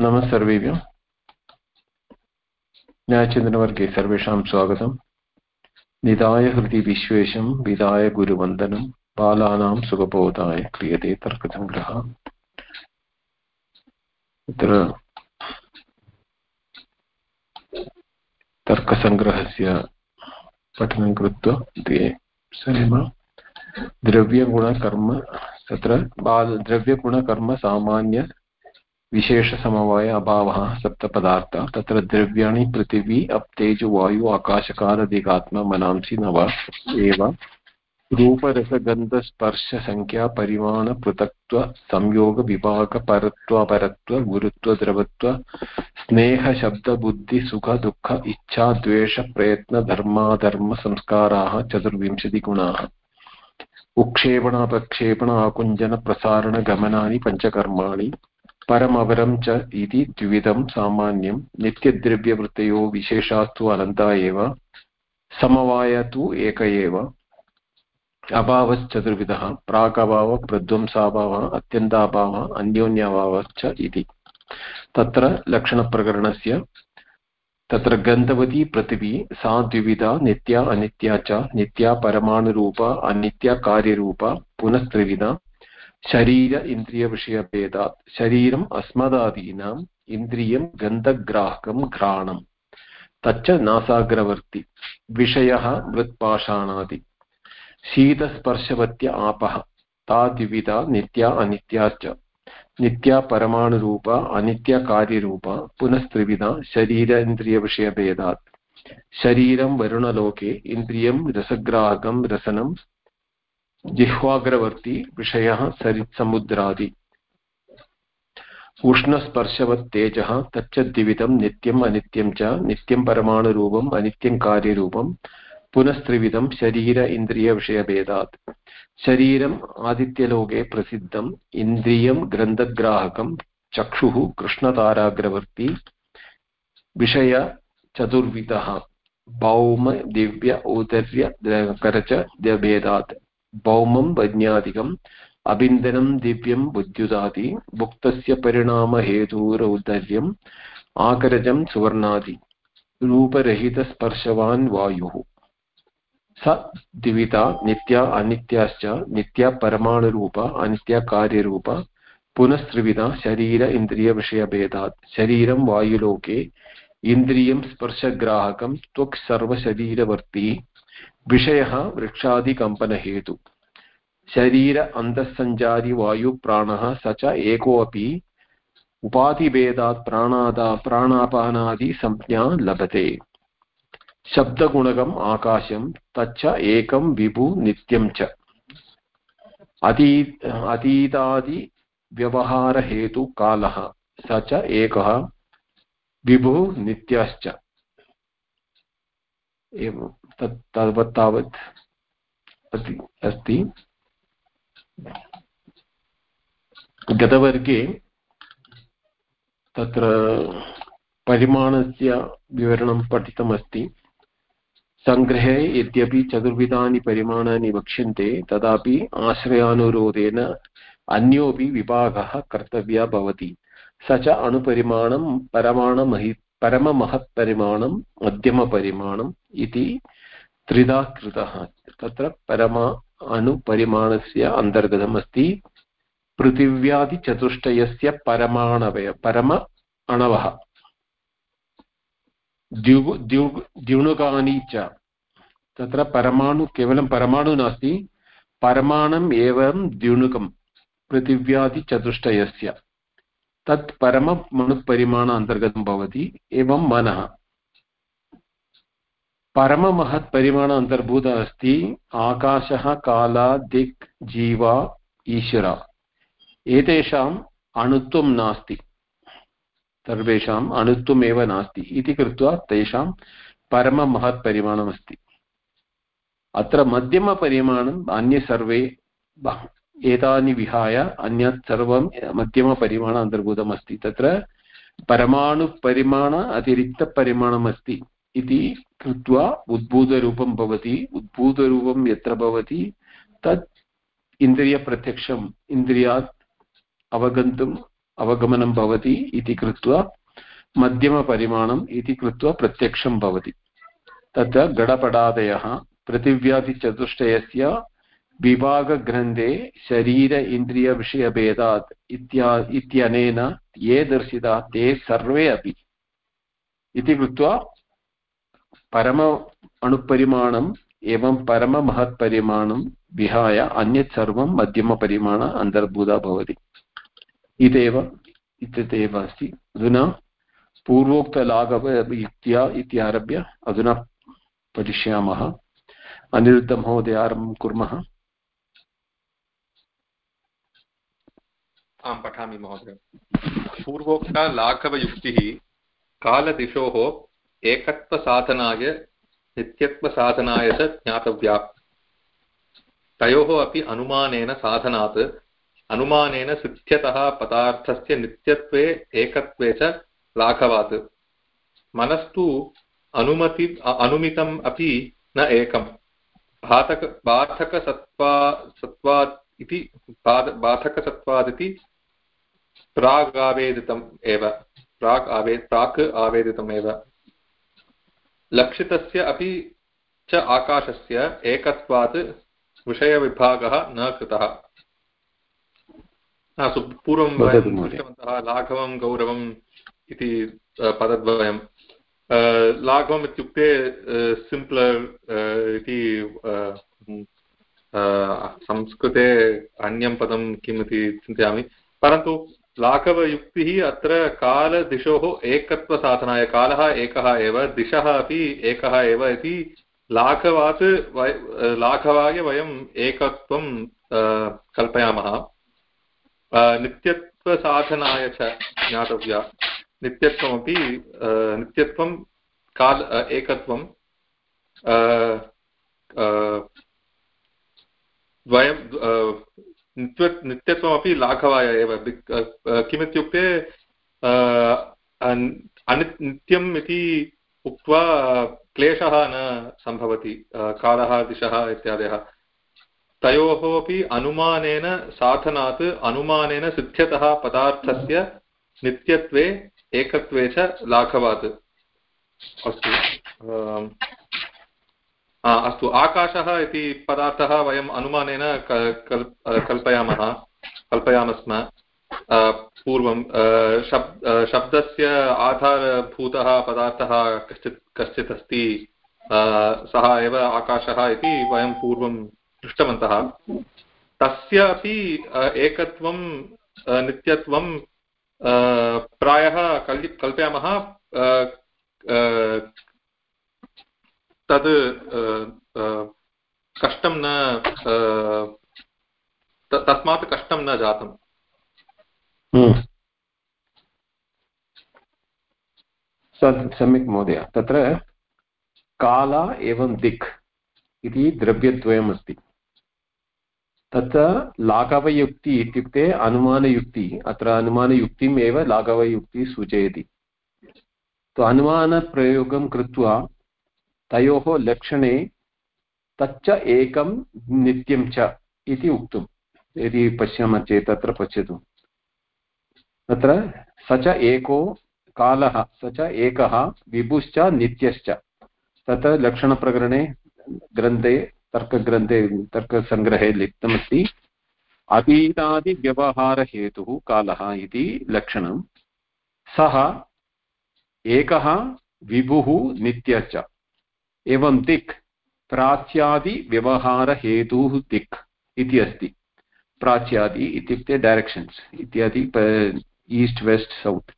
नमः सर्वेभ्यः न्यायचिन्तनवर्गे सर्वेषां स्वागतम्। निधाय हृदि विश्वेशं विधाय गुरुवन्दनं, बालानां सुखबोधाय क्रियते तर्कसङ्ग्रहः। तत्र तर्कसङ्ग्रहस्य पठनं कृत्वा द्वे सरेम द्रव्यगुणकर्म, तत्र द्रव्यगुणकर्म सामान्य विशेषसमवाय अभावः, सप्तपदार्थः। तत्र द्रव्याणि, पृथिवी, अप्तेजु, वायु आकाशकालदिगात्मा मनांसि, नव, एव। रूपरसगन्धस्पर्शसङ्ख्या परिमाणपृथक्त्व संयोगविभागपरत्वापरत्व गुरुत्वद्रवत्व स्नेहशब्दबुद्धिसुखदुःख इच्छा द्वेषप्रयत्नधर्माधर्मसंस्काराः चतुर्विंशतिगुणाः उक्षेपणापक्षेपण आकुञ्जनप्रसारणगमनानि पञ्चकर्माणि। परमवरं च इति द्विविधं सामान्यं। नित्यद्रव्यवृत्तयो विशेषास्तु अनन्ता एव, समवाय तु एक एव। अभावश्चतुर्विधः, प्रागभावः, प्रध्वंसाभावः, अत्यन्ताभावः, अन्योन्याभावश्च इति। तत्र लक्षणप्रकरणस्य, तत्र गन्धवती पृथिवी, सा द्विविधा, नित्या अनित्या च, नित्या परमाणुरूपा, अनित्या कार्यरूपा, पुनस्त्रिविधा। शरीर इन्द्रियविषयभेदात् शरीरम् अस्मदादीनाम् इन्द्रियं गन्धग्राहकं घ्राणम् तच्च नासाग्रवर्ति विषयः मृत्पाषाणादि शीतस्पर्शवत्य आपः ता द्विविधा नित्या अनित्या च नित्या परमाणुरूपा अनित्या कार्यरूपा पुनस्त्रिविधा शरीर इन्द्रियविषयभेदात् शरीरं वरुणलोके इन्द्रियं रसग्राहकं रसनं जिह्वाग्रवर्ती विषयः सरित्समुद्रादि। उष्णस्पर्शवत् तेजः तच्च द्विविधं नित्यम् अनित्यं च, नित्यं परमाणुरूपम्, अनित्यं कार्यरूपं पुनस्त्रिविधं शरीर इन्द्रियविषयभेदात् शरीरम् आदित्यलोके प्रसिद्धम्, इन्द्रियं ग्रन्थग्राहकं चक्षुः कृष्णताराग्रवर्ती विषय चतुर्विधः। भौम दिव्य, औदर्य करच भेदात्। भौमं वज्ञादिकम् अबिन्दनं दिव्यं बुद्युदादि भुक्तस्य परिणामहेतुरौदर्यम् आकरजं सुवर्णादि रूपरहितस्पर्शवान् वायुः स द्विविधा नित्या अनित्याश्च नित्या परमाणुरूपा अनित्या कार्यरूपा पुनस्त्रिविधा शरीर इन्द्रियविषयभेदात् शरीरं वायुलोके इन्द्रियं स्पर्शग्राहकं त्वक् सर्वशरीरवर्ती विषयः वृक्षादिकम्पनहेतु। शरीर, अन्तःसञ्चारी वायुप्राणः स च एकोऽपि उपाधिभेदात् प्राणादा प्राणापानादिसंज्ञा लभते। शब्दगुणकम् आकाशं, तच्च एकं विभु नित्यं च। अती अतीतादिव्यवहारहेतुकालः स च एकः विभुः नित्यश्च। एवं तत् तावत् तावत् अस्ति। गतवर्गे तत्र परिमाणस्य विवरणं पठितमस्ति। सङ्ग्रहे यद्यपि चतुर्विधानि परिमाणानि वक्ष्यन्ते, तदापि आश्रयानुरोधेन अन्योपि विभागः कर्तव्यः भवति। स च अणुपरिमाणं परमाणमहि परममहत्परिमाणं मध्यमपरिमाणम् इति त्रिधा कृतः तत्र परमा अणुपरिमाणस्य अन्तर्गतम् अस्ति पृथिव्यादिचतुष्टयस्य परमाणवय परम अणवः। द्यु द्यु द्युणुकानि च। तत्र परमाणु केवलं परमाणु नास्ति। परमाणम् एवं द्युणुकं। पृथिव्यादिचतुष्टयस्य। तत् परममणुपरिमाण अन्तर्गतं भवति। एवं मनः। परममहत्परिमाण अन्तर्भूत अस्ति, आकाशः, काला, दिक्, जीवा, ईश्वर। एतेषाम् अणुत्वं नास्ति। सर्वेषाम् अणुत्वमेव नास्ति। इति कृत्वा तेषां परममहत्परिमाणमस्ति अत्र मध्यमपरिमाणम् अन्ये सर्वे एतानि विहाय अन्यत् सर्वं मध्यमपरिमाण अन्तर्भूतमस्ति तत्र परमाणुपरिमाण अतिरिक्तपरिमाणमस्ति। इति कृत्वा उद्भूतरूपं भवति उद्भूतरूपं यत्र भवति, तत् इन्द्रियप्रत्यक्षम्, इन्द्रियात् अवगन्तुम् अवगमनं भवति इति कृत्वा मध्यमपरिमाणम् इति कृत्वा प्रत्यक्षं भवति। तत्र गडपडादयः पृथिव्यादिचतुष्टयस्य विभागग्रन्थे शरीर इन्द्रियविषयभेदात् इत्या, इत्यनेन ये दर्शिताः, ते सर्वे अपि। इति कृत्वा परम अणुपरिमाणम् एवं परममहत्परिमाणं विहाय अन्यत् सर्वं मध्यमपरिमाण अन्तर्भूता भवति इत्येव इत्येव अस्ति अधुना पूर्वोक्तलाघवयुक्त्या इत्यारभ्य अधुना पठिष्यामः अनिरुद्धमहोदय आरम्भं कुर्मः आं पठामि महोदय पूर्वोक्ता लाघवयुक्तिः कालदिशोः एकत्वसाधनाय नित्यत्वसाधनाय च ज्ञातव्या तयोः अपि अनुमानेन साधनात् अनुमानेन सिद्ध्यतः पदार्थस्य नित्यत्वे एकत्वे च लाघवात् मनस्तु अनुमति अनुमितम् अपि न एकम् बाधक बाधकसत्त्वा सत्त्वात् इति बाधकसत्त्वादिति प्रागावेदितम् एव प्राक् आवे प्राक् आवेदितमेव लक्षितस्य अपि च आकाशस्य एकत्वात् विषयविभागः न कृतः। पूर्वं दृष्टवन्तः लाघवं गौरवम् इति पदद्वयं। लाघवम् इत्युक्ते सिम्प्लर् इति संस्कृते अन्यं पदं किम् इति चिन्तयामि। परन्तु लाघवयुक्तिः अत्र कालदिशोः एकत्वसाधनाय, कालः एकः एव, दिशः अपि एकः एव इति लाघवात् लाघवाय वयम् एकत्वं कल्पयामः। नित्यत्वसाधनाय च ज्ञातव्या। नित्यत्वमपि नित्यत्वं, काल एकत्वं द्वयं नित्यत्वमपि लाघवाय एव किमित्युक्ते नित्यम् इति उक्त्वा क्लेशः न सम्भवति कालः, दिशः इत्यादयः। तयोः अपि अनुमानेन साधनात् अनुमानेन सिद्ध्यतः पदार्थस्य नित्यत्वे, एकत्वे च लाघवात्। अस्तु अस्तु, आकाशः इति पदार्थः वयम् अनुमानेन कल्पयामः कल्पयामः स्म पूर्वं शब् शब्दस्य आधारभूतः पदार्थः कश्चित् कश्चित् अस्ति सः एव आकाशः इति वयं पूर्वं दृष्टवन्तः। तस्य अपि एकत्वं नित्यत्वं प्रायः कल् कल्पयामः तद् कष्टं न तस्मात् कष्टं न जातम्। हम्म। सम्यक् महोदय। तत्र काल एवं दिक् इति द्रव्यद्वयमस्ति। तत्र लाघवयुक्ति इत्युक्ते अनुमानयुक्ति, अत्र अनुमानयुक्तिम् एव लाघवयुक्तिः सूचयति। तो अनुमानप्रयोगं कृत्वा तयोः लक्षणे तच्च एकं नित्यं च इति उक्तम्। यदि पश्यामः चेत् तत्र पश्यतु। तत्र स च एको कालः, स च एकः विभुश्च नित्यश्च। तत्र लक्षणप्रकरणे ग्रन्थे, तर्कग्रन्थे, तर्कसङ्ग्रहे लिखितमस्ति अतीतादिव्यवहारहेतुः कालः इति लक्षणं सः एकः विभुः नित्यश्च। एवं दिक् प्राच्यादिव्यवहारहेतुः दिक् इति अस्ति। प्राच्यादि इत्युक्ते डैरेक्षन्स् इत्यादि ईस्ट्, वेस्ट् सौत्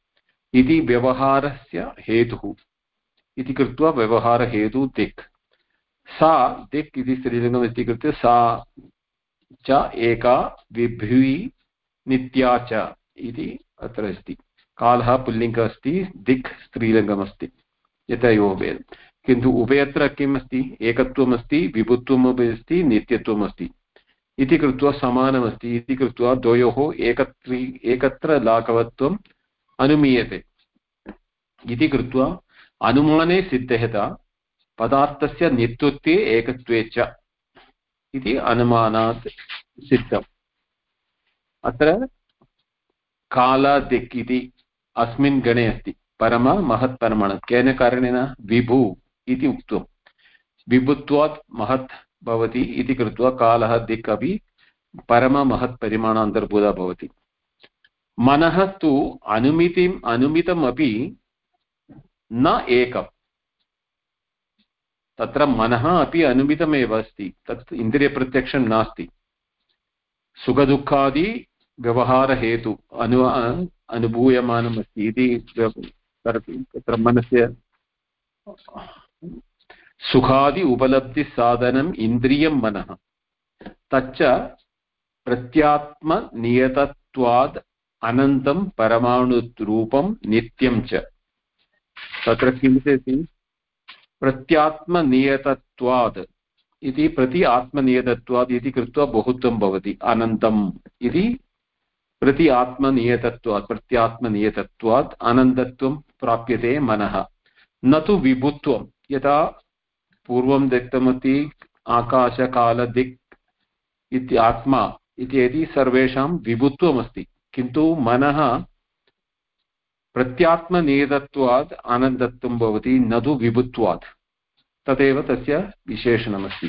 इति व्यवहारस्य हेतुः। इति कृत्वा व्यवहारहेतुः दिक् सा दिक् इति स्त्रीलिङ्गम् इति कृत्वा सा च एका विभुवि नित्या च इति अत्र अस्ति। कालः पुल्लिङ्गः अस्ति, दिक् स्त्रीलिङ्गमस्ति। यतयोः भेदं किन्तु उभयत्र किम् अस्ति एकत्वमस्ति, विभुत्वमपि अस्ति नित्यत्वम् अस्ति इति कृत्वा समानमस्ति। इति कृत्वा द्वयोः एकत्वी एकत्र लाघवत्वम् अनुमीयते। इति कृत्वा अनुमाने सिद्धता पदार्थस्य नित्यत्वे एकत्वे च इति अनुमानात् सिद्धम्। अत्र कालादिक् इति अस्मिन् गणे अस्ति। परम महत्परमाणु केन कारणेन? विभु। इति उक्तं विभुत्वात् महत् भवति इति कृत्वा कालः दिक् अपि परममहत्परिमाण अन्तर्भूता भवति। मनः तु अनुमितिम्, अनुमितमपि न एकम्। तत्र मनः अपि अनुमितमेव अस्ति, तत् इन्द्रियप्रत्यक्षं नास्ति। सुखदुःखादि व्यवहारहेतु अनु अनुभूयमानम् अस्ति इति तत्र मनस्य सुखादि उपलब्धिसाधनम् इन्द्रियं मनः। तच्च प्रत्यात्मनियतत्वाद् अनन्तं परमाणुरूपं नित्यं च। तत्र किं चेति प्रत्यात्मनियतत्वात् इति प्रति आत्मनियतत्वात् इति कृत्वा बहुत्वं भवति। अनन्तम् इति प्रति आत्मनियतत्वात् प्रत्यात्मनियतत्वात् अनन्तत्वं प्राप्यते मनः। न तु विभुत्वं। यथा पूर्वं दत्तमस्ति आकाशकालदिक् इति आत्मा इत्येति सर्वेषां विभुत्वमस्ति, किन्तु मनः प्रत्यात्मनियतत्वात् आनन्दत्वं भवति, न तु विभुत्वात्। तदेव तस्य विशेषणमस्ति।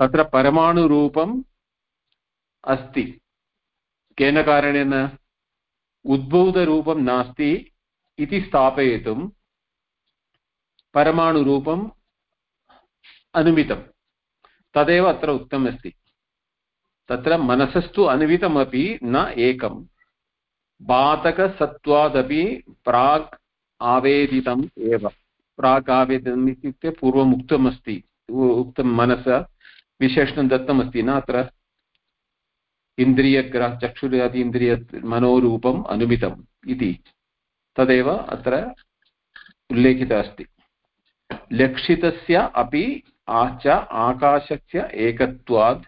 तत्र परमाणुरूपम् अस्ति। केन कारणेन? उद्भूतरूपं नास्ति इति स्थापयितुं परमाणुरूपम् अनुमितं तदेव अत्र उक्तमस्ति तत्र मनसस्तु अनुमितमपि न एकं बातकसत्त्वादपि प्राक् आवेदितम् एव। प्राक् आवेदितम् इत्युक्ते पूर्वम् उक्तमस्ति। उक्तं मनसा विशेषणं दत्तमस्ति न अत्र। इन्द्रियग्रह चक्षुरादि इन्द्रिय मनोरूपम् अनुमितम् इति। तदेव अत्र उल्लेखितः अस्ति लक्षितस्य अपि च आकाशस्य एकत्वात्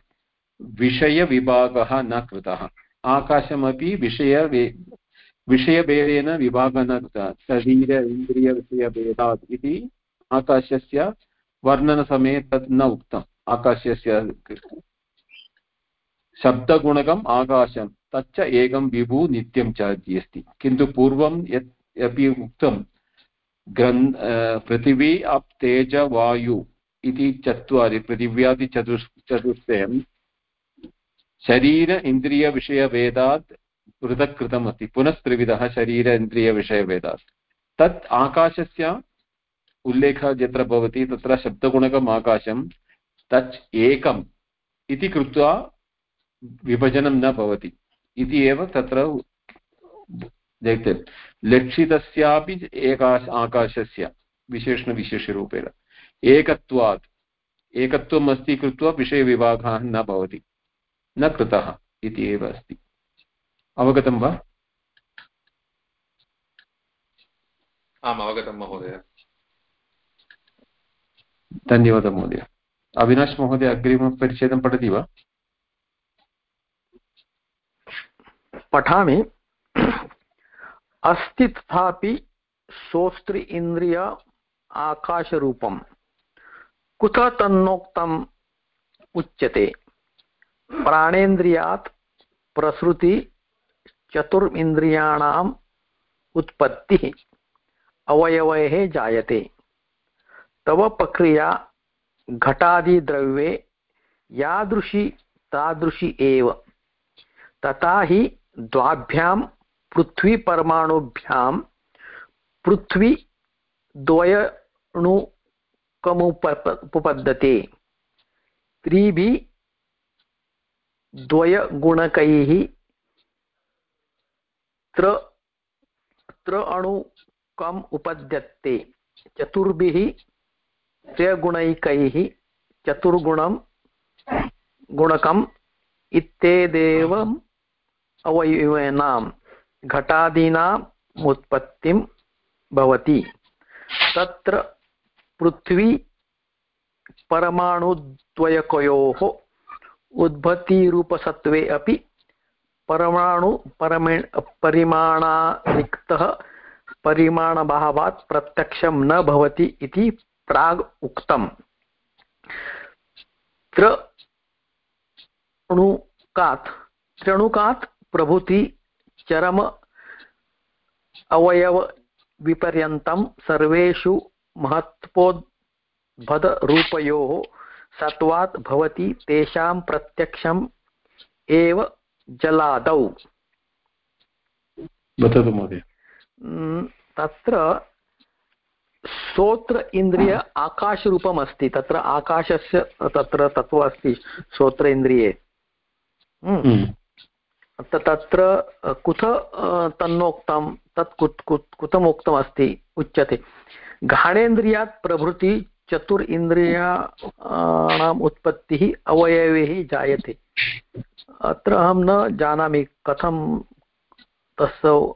विषयविभागः न कृतः। आकाशमपि विषय विषयभेदेन विभागः न कृतः। शरीर इन्द्रियविषयभेदात् इति आकाशस्य वर्णनसमये तत् न उक्तम्। आकाशस्य शब्दगुणकम् आकाशं, तच्च एकं विभु नित्यं च इति अस्ति। किन्तु पूर्वं यत् अपि उक्तं, ग्रन् पृथिवी, अप्, तेज, वायु इति चत्वारि पृथिव्यादि चतुस् चतुष्टयं शरीर इन्द्रियविषयभेदात् पृथक् कृतमस्ति पुनस्त्रिविधः शरीर इन्द्रियविषयभेदात्। तत् आकाशस्य उल्लेखः यत्र भवति, तत्र शब्दगुणकम् आकाशं तत् एकम् इति कृत्वा विभजनं न भवति। इति एव तत्र लक्षितस्यापि एकाश, आकाशस्य विशेषणविशेषरूपेण। एकत्वात्। एकत्वम् अस्ति कृत्वा विषयविभागः न भवति। न कृतः इति एव अस्ति। अवगतं वा? आम् अवगतं महोदय। धन्यवादः महोदय। अविनाश् महोदय अग्रिमपरिच्छेदं पठति वा? पठामि। अस्ति तथापि श्रोतृ इन्द्रिय आकाशरूपं कुतः तन्नोक्तम् उच्यते। प्राणेन्द्रियात् प्रसृति चतुर्इन्द्रियाणाम् उत्पत्तिः अवयवैः जायते। तव प्रक्रिया घटादिद्रव्ये यादृशी तादृशी एव। तथा हि द्वाभ्यां पृथ्वीपरमाणुभ्यां पृथ्वीद्वयणुकमुपपद्यते त्रिभिः द्वयगुणकैः त्र त्र अणुकम् उपद्यते। चतुर्भिः त्रयगुणैकैः चतुर्गुणं गुणकम् इत्येदेवम् अवयवानां घटादीनाम् उत्पत्तिं भवति। तत्र पृथ्वी परमाणुद्वयकयोः उद्भतिरूपसत्त्वे अपि परमाणु परमे, परिमाणारिक्तः परिमाणभावात् प्रत्यक्षं न भवति इति प्राग् उक्तम्। त्रणुकात् त्रणुकात् प्रभृति चरम अवयवविपर्यन्तं सर्वेषु महत्त्वोद्भदरूपयोः सत्वात् भवति तेषां प्रत्यक्षम् एव जलादौ। वदतु महोदय। तत्र श्रोत्र इन्द्रिय आकाशरूपम् अस्ति तत्र आकाशस्य तत्र तत्त्वम् अस्ति श्रोत्र इन्द्रिये। तत्र कुत तन्नोक्तं तत् कुत् कुत् कुतमुक्तमस्ति उच्यते। घाणेन्द्रियात् प्रभृति चतुर् इन्द्रियाणाम् उत्पत्तिः अवयवैः जायते। अत्र अहं न जानामि कथं तस्य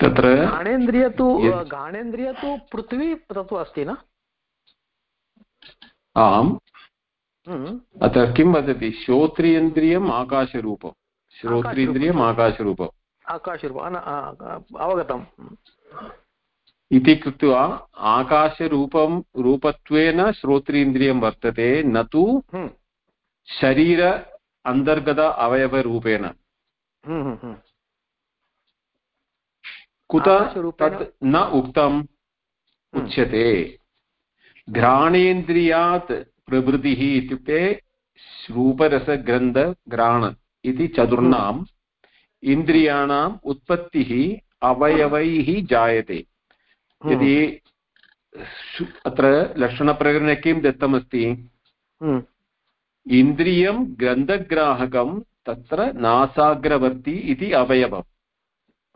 तत्र घाणेन्द्रिय तु घाणेन्द्रिय तु पृथ्वी तत्त्व अस्ति न? आम्। हम्म, अत्र किं वदति? श्रोत्रियन्द्रियम् आकाशरूपं। श्रोत्रियन्द्रियम् आकाशरूपम् आकाशरूप। अन- आ, आ, अवगतम्। इति कृत्वा आकाशरूपं रूपत्वेन श्रोत्रीन्द्रियं वर्तते न तु हम्म, शरीर अंतर्गत अवयवरूपेण। हम्म, हम्म। कुत तत् न उक्तम्। उच्यते। घ्राणेन्द्रियात् प्रभृतिः इत्युक्ते रूपरसगन्धघ्राण इति चतुर्णाम्। इन्द्रियाणाम् उत्पत्तिः अवयवैः जायते। यदि सु- अत्र लक्षणप्रकरणे किं दत्तमस्ति। हम्म, इन्द्रियं गन्धग्राहकं तत्र नासाग्रवर्ती इति अवयवम्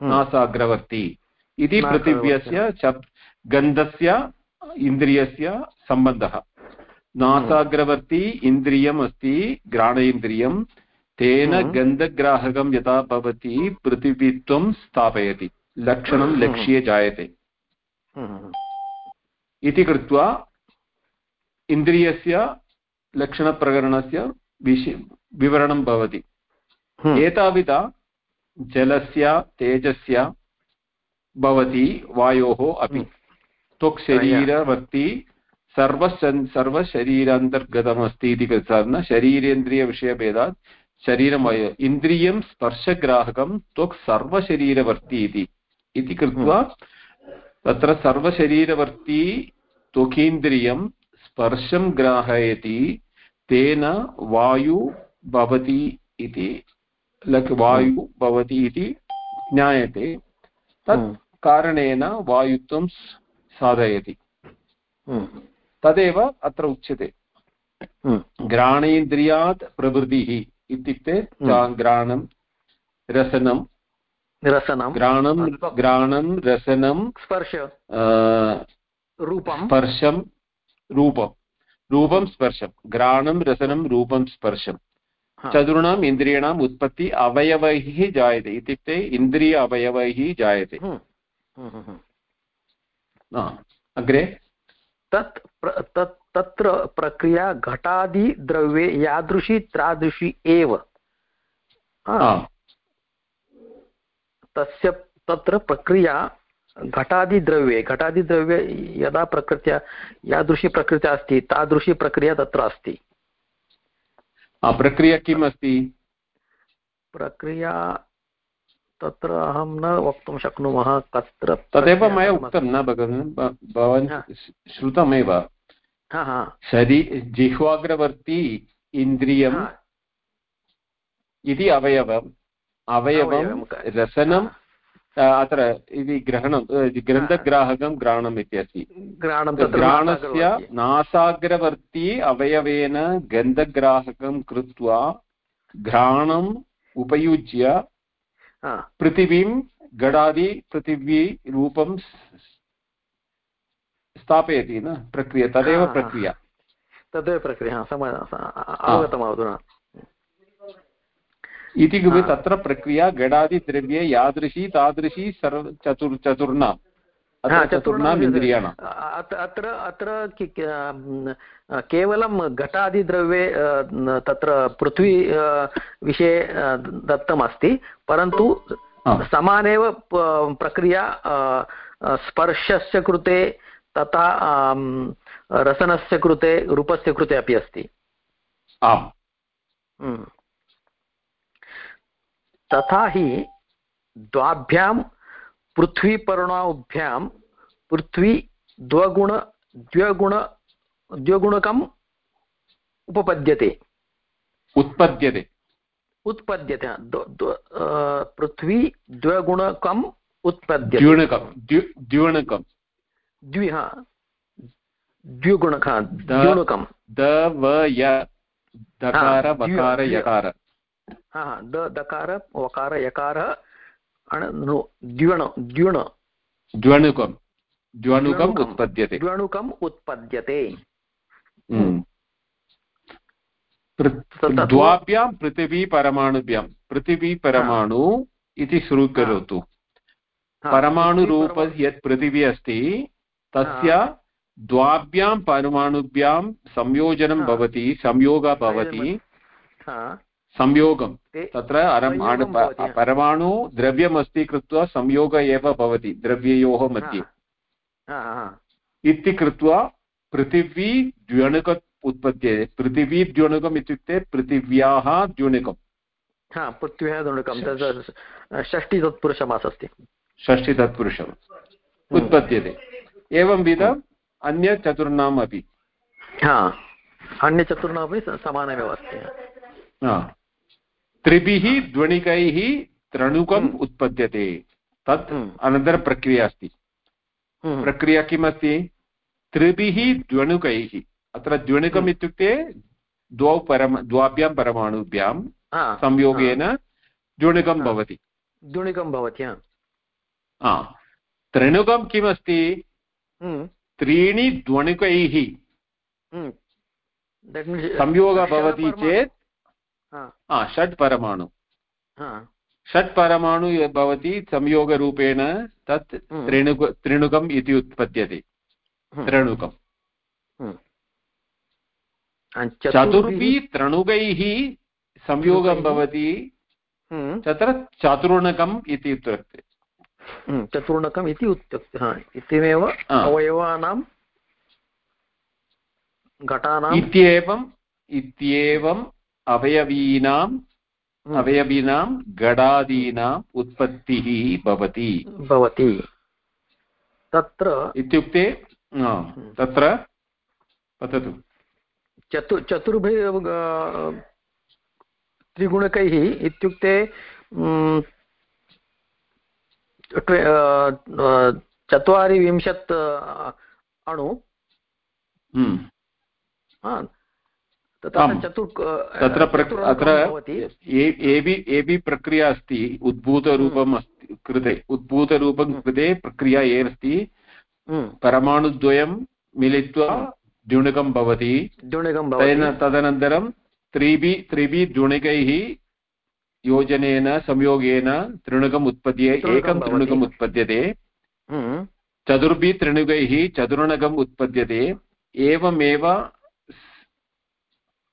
हम्म, नासाग्रवर्ती इति। पृथिव्यस्य च गन्धस्य इन्द्रियस्य सम्बन्धः। नासाग्रवर्ती इन्द्रियम् अस्ति घ्राणेन्द्रियं तेन हम्म। गन्धग्राहकं यथा भवति पृथिवीत्वं स्थापयति। लक्षणं हम्म। लक्ष्ये जायते। हम्म, हम्म, इति कृत्वा इन्द्रियस्य लक्षणप्रकरणस्य विषय विवरणं भवति। हम्म, एताविध जलस्य तेजस्य भवति वायोः अपि। हम्म। त्वक् शरीरवर्ती सर्वशन् सर्वशरीरान्तर्गतमस्ति इति कृत्वा शरीरेन्द्रियविषयभेदात् शरीरं वायु। इन्द्रियं स्पर्शग्राहकं त्वक् सर्वशरीरवर्ती इति। इति कृत्वा तत्र सर्वशरीरवर्ती त्वकीन्द्रियं स्पर्शं ग्राहयति तेन वायु भवति इति लक् वायु भवति इति ज्ञायते। तत् हम्म, कारणेन वायुत्वं साधयति। हम्म, तदेव अत्र उच्यते। हम्म, घ्राणेन्द्रियात् प्रभृतिः इत्युक्ते घ्राणं रसनं रसनं घ्राणं घ्राणं रसनं स्पर्श। रूपं स्पर्शं रूपं। रूपं स्पर्शं। घ्राणं रसनं रूपं स्पर्शं। चतुर्णाम् इन्द्रियाणाम् उत्पत्ति अवयवैः जायते। इत्युक्ते इन्द्रिय अवयवैः जायते। हम्म, हम्म, हम्म, अग्रे? तत् तत् तत्र प्रक्रिया घटादिद्रव्ये यादृशी तादृशी एव। तस्य तत्र प्रक्रिया घटादिद्रव्ये घटादिद्रव्ये यदा प्रकृत्या यादृशी प्रकृत्या अस्ति तादृशी प्रक्रिया तत्र अस्ति। प्रक्रिया किम् अस्ति? प्रक्रिया तत्र अहं न वक्तुं शक्नुमः तत्र तदेव मया उक्तं न भगिनि भवान् श्रुतमेव। हा हा। शरी जिह्वाग्रवर्ती इन्द्रियम् इति अवयवम्। अवयवं रसनं अ, अत्र इति ग्रहणं अ, ग्रन्थग्राहकं घ्राणम् इत्यस्ति घ्राणस्य नासाग्रवर्ती। अवयवेन गन्धग्राहकं कृत्वा घ्राणम् उपयुज्य पृथिवीं गडादि पृथिवी रूपं स- स्थापयति न प्रक्रिया तदेव हा, हा. प्रक्रिया तदेव प्रक्रिया अवगतम् अधुना इति कृते. तत्र प्रक्रिया गडादिद्रव्ये यादृशी तादृशी सर्व चतुर् चतुर्णाम् अत्र चतुर्णाम् इन्द्रियाणाम् अत्र अम्, केवलं घटादिद्रव्ये तत्र पृथ्वी विषये दत्तमस्ति परन्तु समानेव प्रक्रिया अ, अ, स्पर्शस्य कृते तथा अम्, रसनस्य कृते रूपस्य कृते अपि अस्ति। आम्। तथा हि द्वाभ्यां पृथ्वीपर्णाभ्यां पृथ्वी द्वगुण द्व्यगुण द्व्यगुणकम् उपपद्यते। उत्पद्यते। उत्पद्यते पृथ्वी द्वगुणकम् उत्पद्यते। द्युणकं द्यु द्वि हा द्विगुणक द्विगुणकं द व य दकार वकार यकार। हा द दकार वकार यकार द्विण द्वणुकं. द्वणुकम् द्वणुकम्। उत्पद्यते. द्वणुकम् उत्पद्यते. हम्म। द्वाभ्यां पृथिवी परमाणुभ्यां. पृथिवी परमाणु इति स्वीकरोतु परमाणुरूप यत् पृथिवी अस्ति तस्य द्वाभ्यां परमाणुभ्यां संयोजनं भवति संयोगः भवति. संयोगं। तत्र। परमाणु द्रव्यमस्ति कृत्वा संयोग एव भवति द्रव्ययोः मध्ये। इति कृत्वा पृथिवी द्व्यणुक उत्पद्यते पृथिवी द्व्यणुकम् इत्युक्ते पृथिव्याः द्व्यणुकं हा पृथ्व्याः द्वणुकं तत् षष्टि षष्टितत्पुरुषम् उत्पद्यते। एवंविध अन्यचतुर्णाम् अपि हा अन्यचतुर्णामपि समानमेव अस्ति हा। त्रिभिः द्वणिकैः त्रणुकम् हम्म। उत्पद्यते। तत् हम्म। अनन्तरं प्रक्रिया अस्ति। हम्म, प्रक्रिया किमस्ति? त्रिभिः द्वणुकैः अत्र द्वणुकम्। इत्युक्ते द्वौ परम द्वाभ्यां परमाणुभ्यां संयोगेन द्वणुकं भवति। द्विणुकं भवति त्रणुकं किमस्ति? त्रीणि द्वणुकैः संयोगः भवति चेत् षट् परमाणु. हा, षट् परमाणु भवति संयोगरूपेण तत् हम्म. त्रिणुक त्रिणुकम् इति उत्पद्यते. हम्म, त्रणुकम्. हम्म. चतुर्भिः त्रणुकैः संयोगं भवति. तत्र चतुर्णकम् इति उच्यते चतुर्णकम् इति उच्यते हा इत्यमेव अवयवानां घटानां इत्येवम् इत्येवम् अवयवीनाम् हम्म, अवयवीनां गडादीनाम् उत्पत्तिः भवति। भवति। तत्र इत्युक्ते तत्र वदतु चतु चतुर्भिः त्रिगुणकैः इत्युक्ते चत्वारिविंशत् अणु। हम्म। हा, तत्र अत्र ए- एबि एबि प्रक्रिया अस्ति उद्भूतरूपम् अस्ति कृते। उद्भूतरूपं हम्म। कृते प्रक्रिया ये अस्ति। हम्म, परमाणुद्वयं मिलित्वा हम्म। द्युणुकं भवति। तेन तदनन्तरं त्रिभि त्रिभिः द्युणिकैः योजनेन संयोगेन त्रिणुकम् उत्पद्ये एकं। त्रिणुकम् उत्पद्यते। हम्म, चतुर्भिः त्रिणुकैः चतुर्णकम् उत्पद्यते। एवमेव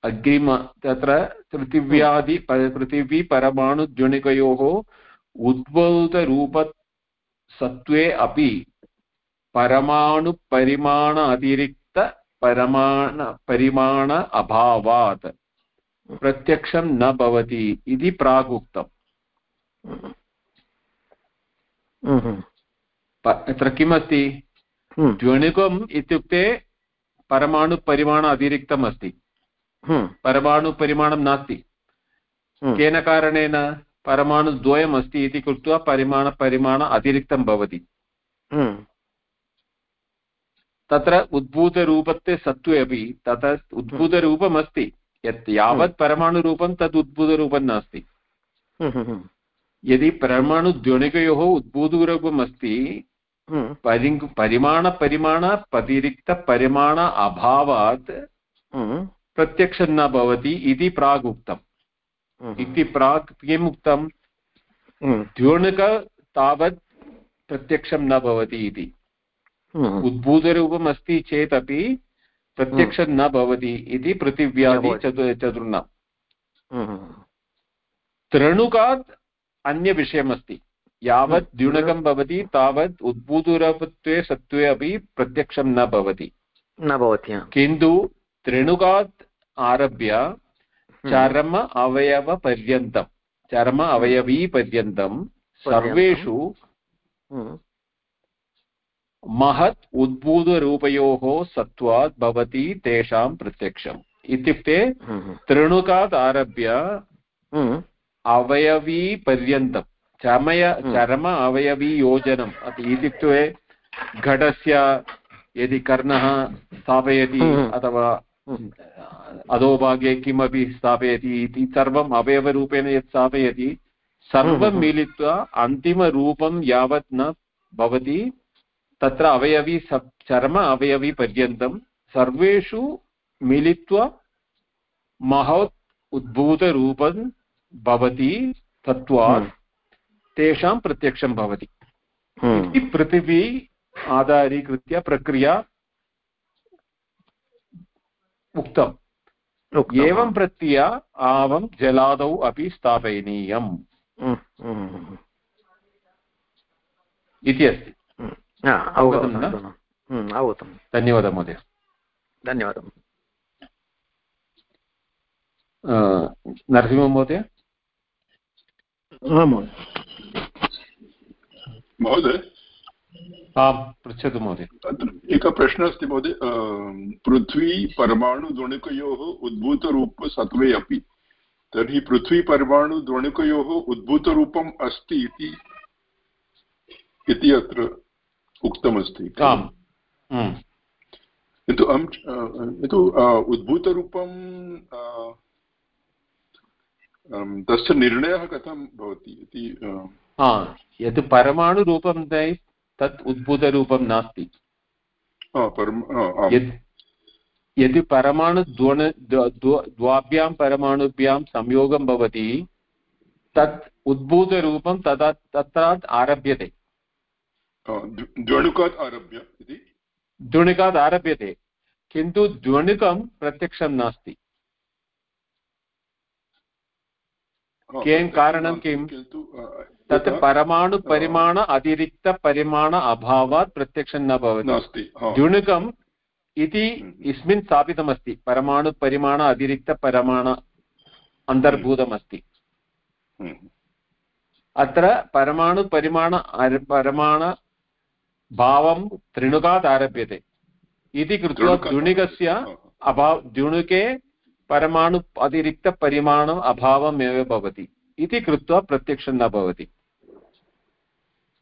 अग्रिम तत्र पृथिव्यादि पृथिवी परमाणुद्युणिकयोः उद्भूतरूपसत्त्वे अपि परमाणुपरिमाण अतिरिक्त परमाण परिमाण अभावात् प्रत्यक्षं न भवति इति प्रागुक्तम्। अत्र किमस्ति? द्वणुकम् इत्युक्ते परमाणुपरिमाण अतिरिक्तम् अस्ति परमाणुपरिमाणं नास्ति केन कारणेन परमाणुद्वयम् अस्ति इति कृत्वा परिमाणपरिमाण अतिरिक्तं भवति तत्र उद्भूतरूपत्वे सत्त्वे अपि तत् उद्भूतरूपम् अस्ति यत् यावत् परमाणुरूपं तद् उद्भूतरूपं नास्ति यदि परमाणुद्वणिकयोः उद्भूतरूपम् अस्ति हम्म, परि अतिरिक्तपरिमाण अभावात् प्रत्यक्षं न भवति इति प्राग् उक्तम् इति प्राक् किम् उक्तं द्योणुक तावत् प्रत्यक्षं न भवति इति। उद्भूतरूपम् अस्ति चेदपि प्रत्यक्षं न भवति इति पृथिव्यादि चतु चतुर्णाम्। तृणुकात् अन्यविषयमस्ति। यावत्। द्युणकं भवति तावत् उद्भूतरूपत्वे सत्त्वे अपि प्रत्यक्षं न भवति। न भवति किन्तु त्रिणुकात् आरभ्य चरम चर्म अवयवपर्यन्तं। चर्म अवयवीपर्यन्तं सर्वेषु हम्म, महत् उद्भूतरूपयोः सत्त्वात् भवति तेषां प्रत्यक्षम्। इत्युक्ते हम्म, तृणुकात् आरभ्य हम्म, अवयवीपर्यन्तं। चमय हम्म. चर्म अवयवीयोजनम्। इत्युक्ते घटस्य यदि कर्णः स्थापयति हम्म. अथवा हम्म. अधोभागे किमपि स्थापयति इति सर्वम् अवयवरूपेण यत् स्थापयति सर्वं हम्म. मिलित्वा अन्तिमरूपं यावत् न भवति तत्र अवयवी सप् चर्म अवयवीपर्यन्तं सर्वेषु मिलित्वा महत् उद्भूतरूपं भवति तत्त्वात् हम्म. तेषां प्रत्यक्षं भवति हम्म. इति पृथिवी आधारीकृत्य प्रक्रिया उक्तम्. एवं प्रक्रिया आवं जलादौ अपि स्थापनीयम् हम्म, हम्म, इति अस्ति। हम्म. अवगतं. हम्म, धन्यवादः महोदय। धन्यवादः। नरसिंहमहोदय? आम् महोदय आं पृच्छतु महोदय। अत्र एकः प्रश्नः अस्ति महोदय पृथ्वी परमाणुद्वणुकयोः उद्भूतरूपसत्त्वे अपि। तर्हि पृथ्वी परमाणुद्वणुकयोः उद्भूतरूपम् अस्ति इति इति अत्र उक्तमस्ति। आम्. किन्तु अहं किन्तु उद्भूतरूपं तस्य निर्णयः कथं भवति इति यत् परमाणुरूपं तत् उद्भूतरूपं नास्ति। यदि परमाणुद्वण द्व- द्व- द्वाभ्यां परमाणुभ्यां संयोगं भवति तत् उद्भूतरूपं तदा तत्रात् आरभ्यते। द्वणुकात् आरभ्य इति? द्वणुकात् आरभ्यते किन्तु द्वणुकं प्रत्यक्षं नास्ति। आ, केन कारणं किं? तत् परमाणुपरिमाण अतिरिक्तपरिमाण अभावात् प्रत्यक्षं न भवति द्युणुकम् इति हम्म। इस्मिन् स्थापितमस्ति परमाणुपरिमाण अतिरिक्तपरिमाण अन्तर्भूतमस्ति हम्म. अत्र परमाणुपरिमाण अर- परिमाण भावं त्रिणुकात् आरभ्यते इति कृत्वा द्युणिकस्य हा, हा. अभाव द्युणुके परमाणु अतिरिक्तपरिमाण अभावमेव भवति। इति कृत्वा प्रत्यक्षं न भवति।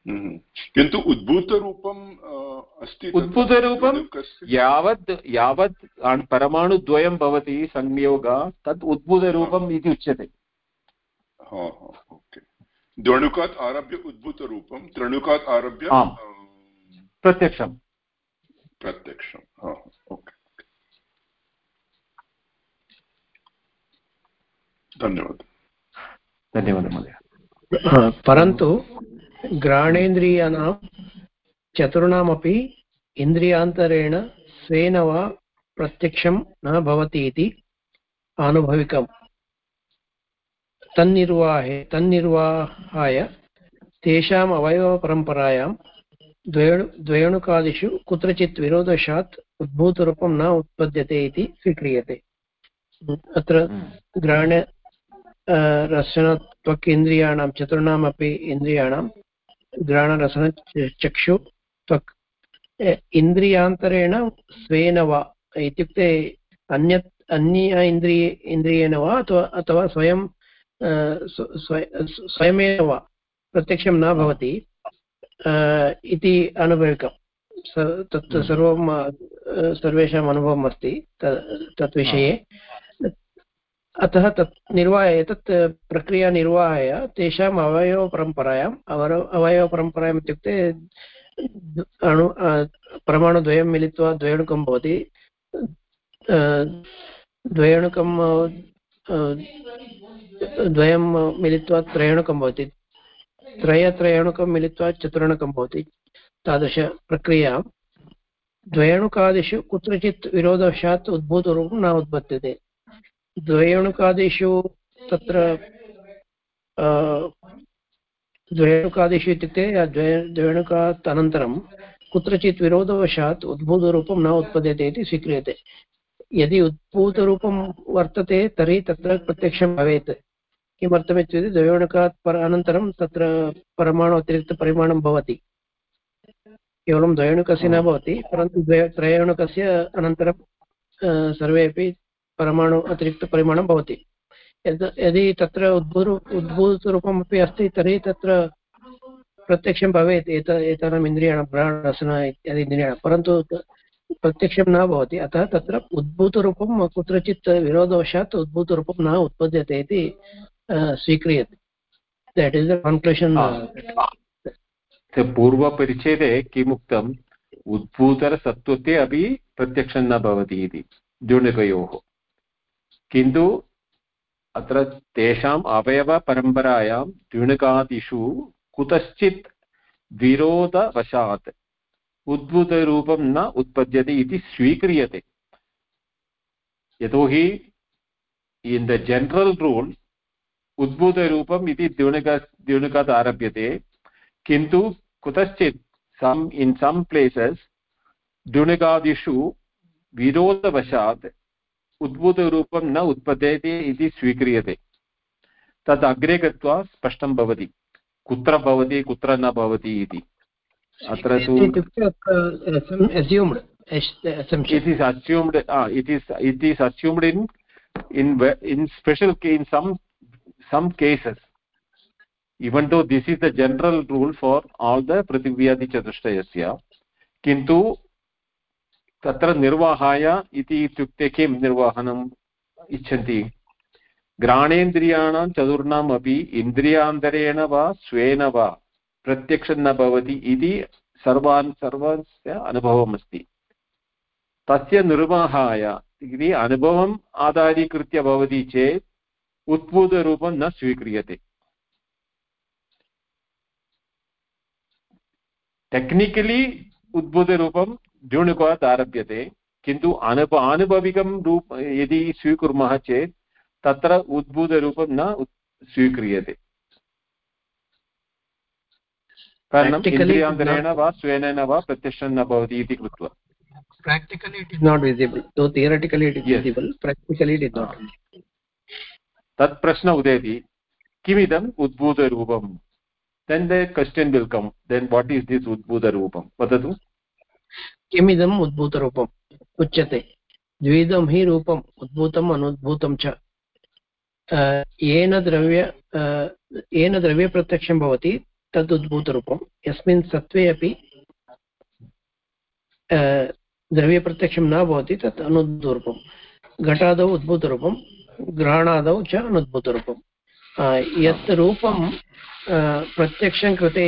हम्म. किन्तु उद्भूतरूपं अ, अस्ति उद्भूतरूपं यावत् यावत् परमाणुद्वयं भवति संयोग तत् उद्भूतरूपम् इति उच्यते। हा, हा, ओके। द्वणुकात् आरभ्य उद्भूतरूपं त्रणुकात् आरभ्य आम्. प्रत्यक्षं प्रत्यक्षं हा, ओके धन्यवादः। धन्यवादः महोदय। हा, परन्तु घ्राणेन्द्रियाणां चतुर्णामपि इन्द्रियान्तरेण स्वेन वा प्रत्यक्षं न भवति इति आनुभविकम्। तन्निर्वाहे तन्निर्वाहाय तेषाम् अवयवपरम्परायां द्वयणु द्वयणुकादिषु कुत्रचित् विरोधशात् उद्भूतरूपं न उत्पद्यते इति स्वीक्रियते। अत्र घ्राण रसनत्वक् चतुर्णामपि इन्द्रियाणां घ्राणरसन चक्षु त्वक् इन्द्रियान्तरेण स्वेन वा इत्युक्ते अन्यत् अन्य इन्द्रिय इन्द्रियेण वा अथवा अथवा स्वयं स्व- स्व- स्वयमेव वा प्रत्यक्षं न भवति इति अनुभविकं तत् हम्म। सर्वं सर्वेषाम् अनुभवम् अस्ति तत् विषये। अतः तत् निर्वाह एतत् प्रक्रिया निर्वाहाय तेषाम् अवयवपरम्परायाम्, अवर, अवयवपरम्परायाम् इत्युक्ते, अणु परमाणुद्वयं मिलित्वा द्वयणुकं भवति। द्वयणुकं द्वयं मिलित्वा त्रयणुकं भवति। त्रयत्रयणुकं मिलित्वा चतुर्णुकं भवति। तादृशप्रक्रियाँ द्वयणुकादिषु कुत्रचित् विरोधवशात् उद्भूतरूपं न उत्पद्यते द्वयणुकादिषु तत्र द्वयणुकादिषु इत्युक्ते द्वय द्वयणुकात् अनन्तरं कुत्रचित् विरोधवशात् उद्भूतरूपं न उत्पद्यते इति स्वीक्रियते। यदि उद्भूतरूपं वर्तते तर्हि तत्र प्रत्यक्षं भवेत्। किमर्थमित्युक्ते द्वयोणकात् पर अनन्तरं तत्र परमाणु अतिरिक्तपरिमाणं भवति। केवलं द्वयोणुकस्य न भवति परन्तु द्वय त्रयोणुकस्य अनन्तरं सर्वेपि परमाणु अतिरिक्तपरिमाणं भवति। यद् तत्र उद्भूरु, उद्भूतरूपमपि अस्ति, तर्हि तत्र प्रत्यक्षं भवेत्, एत एतानाम् इन्द्रियाणां प्राणरसना इत्यादि इन्द्रियाणां, परन्तु प्रत्यक्षं न भवति। अतः तत्र उद्भूतरूपं कुत्रचित् विरोधवशात् उद्भूतरूपं न उत्पद्यते इति स्वीक्रियते। देट् इस् कन्क्लूशन् पूर्वपरिच्छेदे किम् उक्तम् उद्भूतरसत्त्वते अपि प्रत्यक्षं न भवति इति किन्तु अत्र तेषाम् अवयवपरम्परायां द्युणकादिषु कुतश्चित् विरोधवशात् उद्भूतरूपं न उत्पद्यते इति स्वीक्रियते। यतोहि इन् द जनरल् रूल् उद्भूतरूपम् इति द्युणक द्युणकात् आरभ्यते, किन्तु कुतश्चित् सम् इन् सम् प्लेसस् द्युणकादिषु विरोधवशात् उद्भूतरूपं न उत्पद्यते इति स्वीक्रियते। तद् अग्रे गत्वा स्पष्टं भवति कुत्र भवति कुत्र न भवति इति। अत्र तु assumed in in in special in some some cases even to this is the general rule for all the पृथिव्यादिचतुष्टयस्य किन्तु तत्र निर्वाहाय इति इत्युक्ते किं निर्वहणम् इच्छन्ति? घ्राणेन्द्रियाणां चतुर्णाम् अपि इन्द्रियान्तरेण वा स्वेन वा प्रत्यक्षं न भवति इति सर्वान् सर्वस्य अनुभवम् अस्ति तस्य निर्वाहाय इति अनुभवम् आधारीकृत्य भवति चेत् उत्भूतरूपं न स्वीक्रियते। टेक्निकलि उद्भूतरूपं द्रोणिकात् आरभ्यते किन्तु अनुप आनुभविकं रूप यदि स्वीकुर्मः चेत् तत्र उद्भूतरूपं न स्वीक्रियते। कारणं वा स्वेन वा प्रत्यक्षं न भवति इति कृत्वा। ah. तत् प्रश्न उदेति किमिदम् उद्भूतरूपं then the question will then what is this उद्भूतरूपं वदतु। किमिदम् उद्भूतरूपम्? उच्यते। द्विधं हि रूपम्, उद्भूतम् अनुद्भूतं च। येन द्रव्य येन द्रव्यप्रत्यक्षं भवति, तद् उद्भूतरूपं यस्मिन् सत्त्वे अपि द्रव्यप्रत्यक्षं न भवति, तत् अनुद्भूतरूपं घटादौ उद्भूतरूपं ग्रहणादौ च अनुद्भूतरूपं यत् रूपं प्रत्यक्षं कृते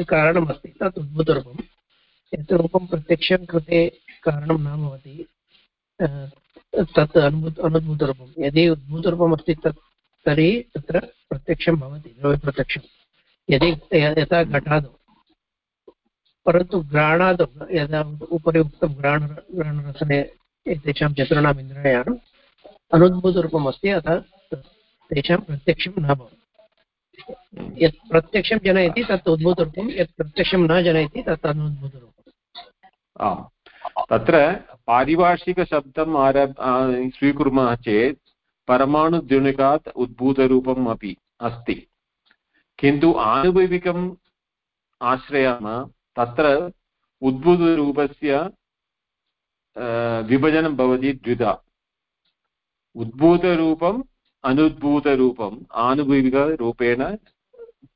कारणमस्ति, तत् उद्भूतरूपं यत् रूपं प्रत्यक्षं कृते कारणं न भवति तत् अनुभूत अनुद्भूतरूपं यदि उद्भूतरूपम् अस्ति तत्, तर्हि तत्र प्रत्यक्षं भवति, द्रव्यप्रत्यक्षं। यदि यथा घटादौ, परन्तु घ्राणादौ, यदा उपरि उक्तं घ्राण, घ्राणरसने एतेषां चतुर्णाम् इन्द्रियाणाम् अनुद्भूतरूपम् अस्ति अतः तेषां प्रत्यक्षं न भवति। यत् प्रत्यक्षं जनयति, तत् उद्भूतरूपं, यत् प्रत्यक्षं न जनयति, तत् अनुद्भूतरूपम्। आम् तत्र पारिभाषिकशब्दम् आरब् स्वीकुर्मः चेत् परमाणुद्युनिकात् उद्भूतरूपम् अपि अस्ति किन्तु आनुभविकम् आश्रयामः तत्र उद्भूतरूपस्य विभजनं भवति द्विधा उद्भूतरूपम् अनुद्भूतरूपम् आनुभविकरूपेण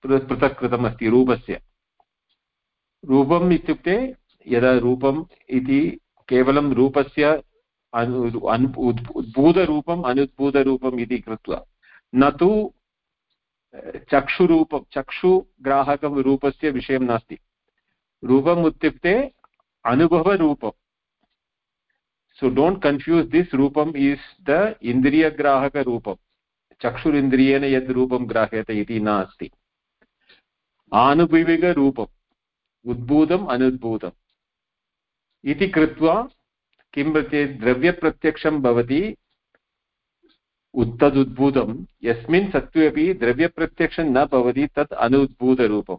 पृथक् कृतमस्ति रूपस्य रूपम् इत्युक्ते यदा रूपम् इति केवलं रूपस्य उद्भूतरूपम् अनुद्भूतरूपम् इति कृत्वा, न तु चक्षुरूपं, चक्षुग्राहकं रूपस्य विषयं नास्ति। रूपम् इत्युक्ते अनुभवरूपं सो डोण्ट् कन्फ्यूस् दिस् रूपम् इस् द इन्द्रियग्राहकरूपं चक्षुरिन्द्रियेण यद् रूपं ग्राह्यते इति नास्ति। आनुभविकरूपम्। उद्भूतम् अनुद्भूतम् इति कृत्वा किं चेत् द्रव्यप्रत्यक्षं भवति तदुद्भूतं यस्मिन् सत्त्वे अपि द्रव्यप्रत्यक्षं न भवति, तत् अनुद्भूतरूपं।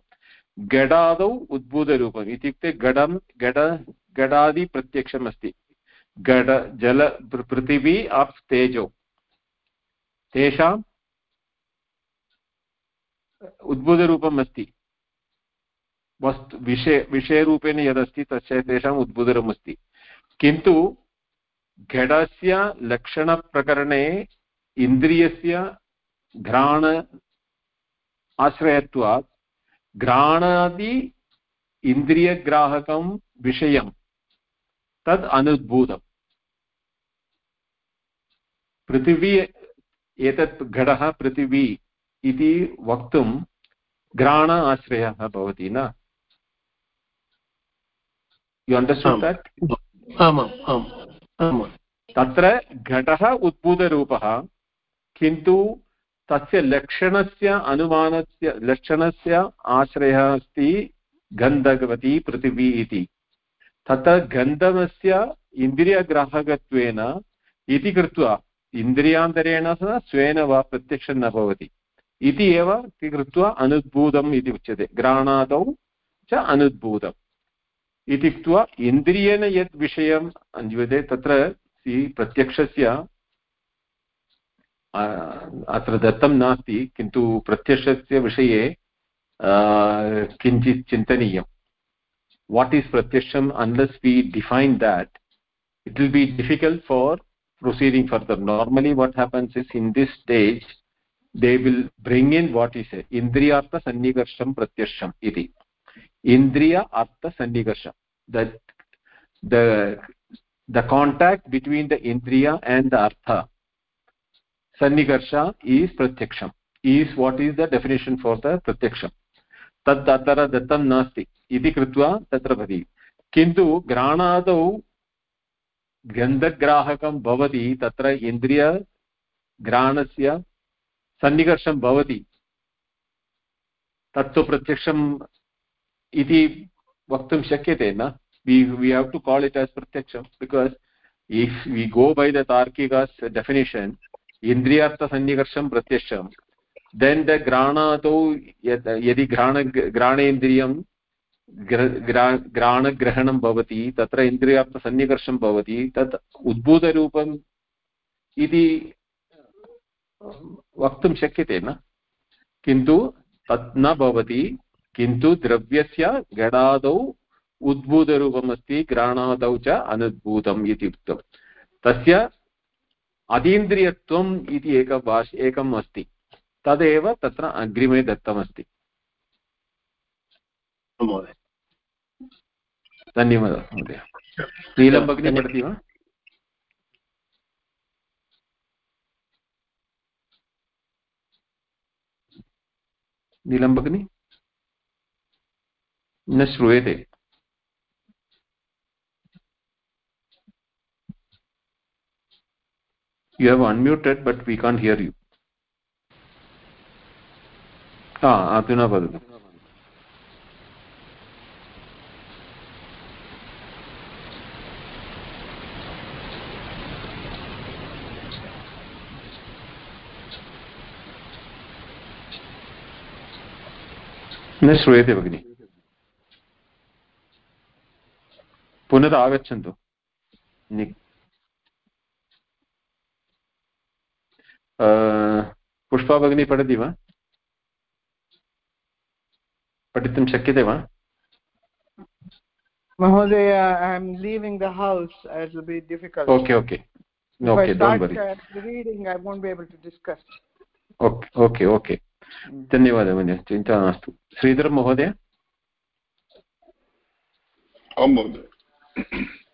गडादौ उद्भूतरूपम्, इत्युक्ते गडं, गड गडादिप्रत्यक्षम् अस्ति गड, जल पृथिवी आफ् तेजो। तेषां उद्बुधरूपम् अस्ति वस्तु विषय, विषयरूपेण यदस्ति, तस्य तेषाम् उद्बुधरम् अस्ति किन्तु घटस्य लक्षणप्रकरणे इन्द्रियस्य घ्राण आश्रयत्वात्, घ्राणादि इन्द्रियग्राहकं विषयं, तद् अनुद्भूतम् पृथिवी एतत् घटः पृथिवी इति वक्तुं घ्राण आश्रयः भवति न? यु अण्डर्स्टाण्ड् दट् आमाम् आम् आमाम्। तत्र घटः उद्भूतरूपः किन्तु तस्य लक्षणस्य अनुमानस्य लक्षणस्य आश्रयः अस्ति गन्धवती पृथिवी इति। तत्र गन्धवस्य इन्द्रियग्राहकत्वेन इति कृत्वा इन्द्रियान्तरेण सह स्वेन वा प्रत्यक्षं न भवति। इति एव कृत्वा अनुद्भूतम् इति उच्यते। घ्राणादौ च अनुद्भूतम् इति उक्त्वा इन्द्रियेण यद् विषयम् अन्यते तत्र प्रत्यक्षस्य अत्र दत्तं नास्ति किन्तु प्रत्यक्षस्य विषये किञ्चित् चिन्तनीयम् what is pratyaksham unless we define that it will be difficult for proceeding further normally what happens is in this stage they will bring in what is indriyartha sannigarsham pratyaksham iti indriya artha sannigarsham that the the contact between the indriya and the artha sannigarsha is pratyaksham is what is the definition for the pratyaksham तद् अत्र दत्तं नास्ति इति कृत्वा तत्र भवति किन्तु घ्राणादौ गन्धग्राहकं भवति तत्र इन्द्रियघ्राणस्य सन्निकर्षं भवति तत्तु इति वक्तुं शक्यते न? वि वि हाव् प्रत्यक्षं because if we go by the तार्किकास् definition इन्द्रियार्थसन्निकर्षं प्रत्यक्षं देन् द घ्राणादौ यदि घ्राण, घ्राणेन्द्रियं घ्राणग्रहणं भवति, तत्र इन्द्रियार्थसन्निकर्षं भवति, तत् उद्भूतरूपम् इति वक्तुं शक्यते न? किन्तु तत् न भवति। किन्तु द्रव्यस्य घटादौ उद्भूतरूपमस्ति घ्राणादौ च अनुद्भूतम् इति उक्तं तस्य अतीन्द्रियत्वम् इति एक भाष एकम् अस्ति। तदेव तत्र अग्रिमे दत्तमस्ति। धन्यवादः महोदय। नीलं भगिनी पठति वा? नीलं भगिनि? न श्रूयते। You have unmuted but we can't hear you अधुना वदतु न श्रूयते भगिनी पुनरागच्छन्तु। पुष्पा भगिनी पठति वा? पठितुं शक्यते वा? महोदय I am leaving the house it will be difficult okay okay okay don't worry reading I won't be able to discuss okay okay okay धन्यवादः महोदय चिन्ता मास्तु श्रीधर महोदय आं महोदय।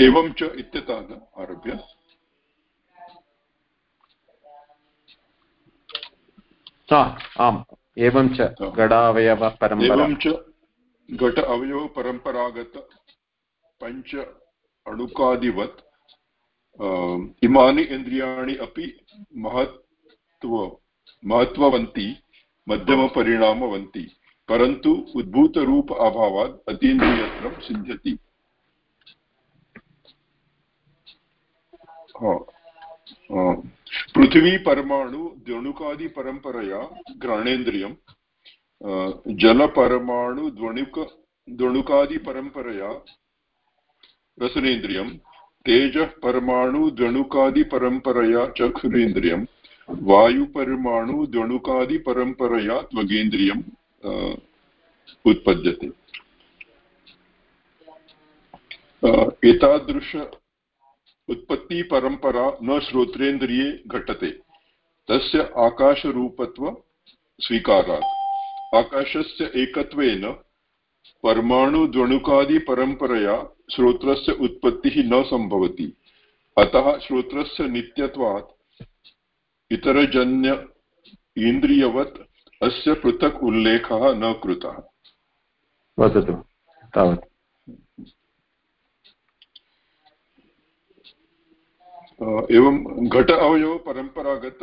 एवं च इत्यतः आरभ्य। आम्। एवं च गडावयवपरम्परा। एवं च घट अवयवपरम्परागत पञ्च अणुकादिवत् इमानि इन्द्रियाणि अपि महत्व महत्ववन्ति मध्यमपरिणामवन्ति। परन्तु उद्भूतरूप अभावात् अतीन्द्रियत्वं सिद्ध्यति। पृथिवी परमाणु द्वणुकादिपरम्परया घ्राणेन्द्रियं जलपरमाणु द्वणुक द्वणुकादिपरम्परया रसनेन्द्रियं तेजः परमाणु द्वणुकादिपरम्परया चक्षुरेन्द्रियं वायुपरिमाणु द्वणुकादिपरम्परया त्वगेन्द्रियम्। अ, उत्पद्यते। एतादृश उत्पत्तिपरम्परा न श्रोत्रेन्द्रिये घटते। तस्य आकाशरूपत्व स्वीकारात्। आकाशस्य एकत्वेन परमाणुद्वणुकादिपरम्परया श्रोत्रस्य उत्पत्तिः न सम्भवति। अतः श्रोत्रस्य नित्यत्वात् इतरजन्य इन्द्रियवत् अस्य पृथक् उल्लेखः न कृतः। वदतु तावत्। एवं घट अवयवपरम्परागत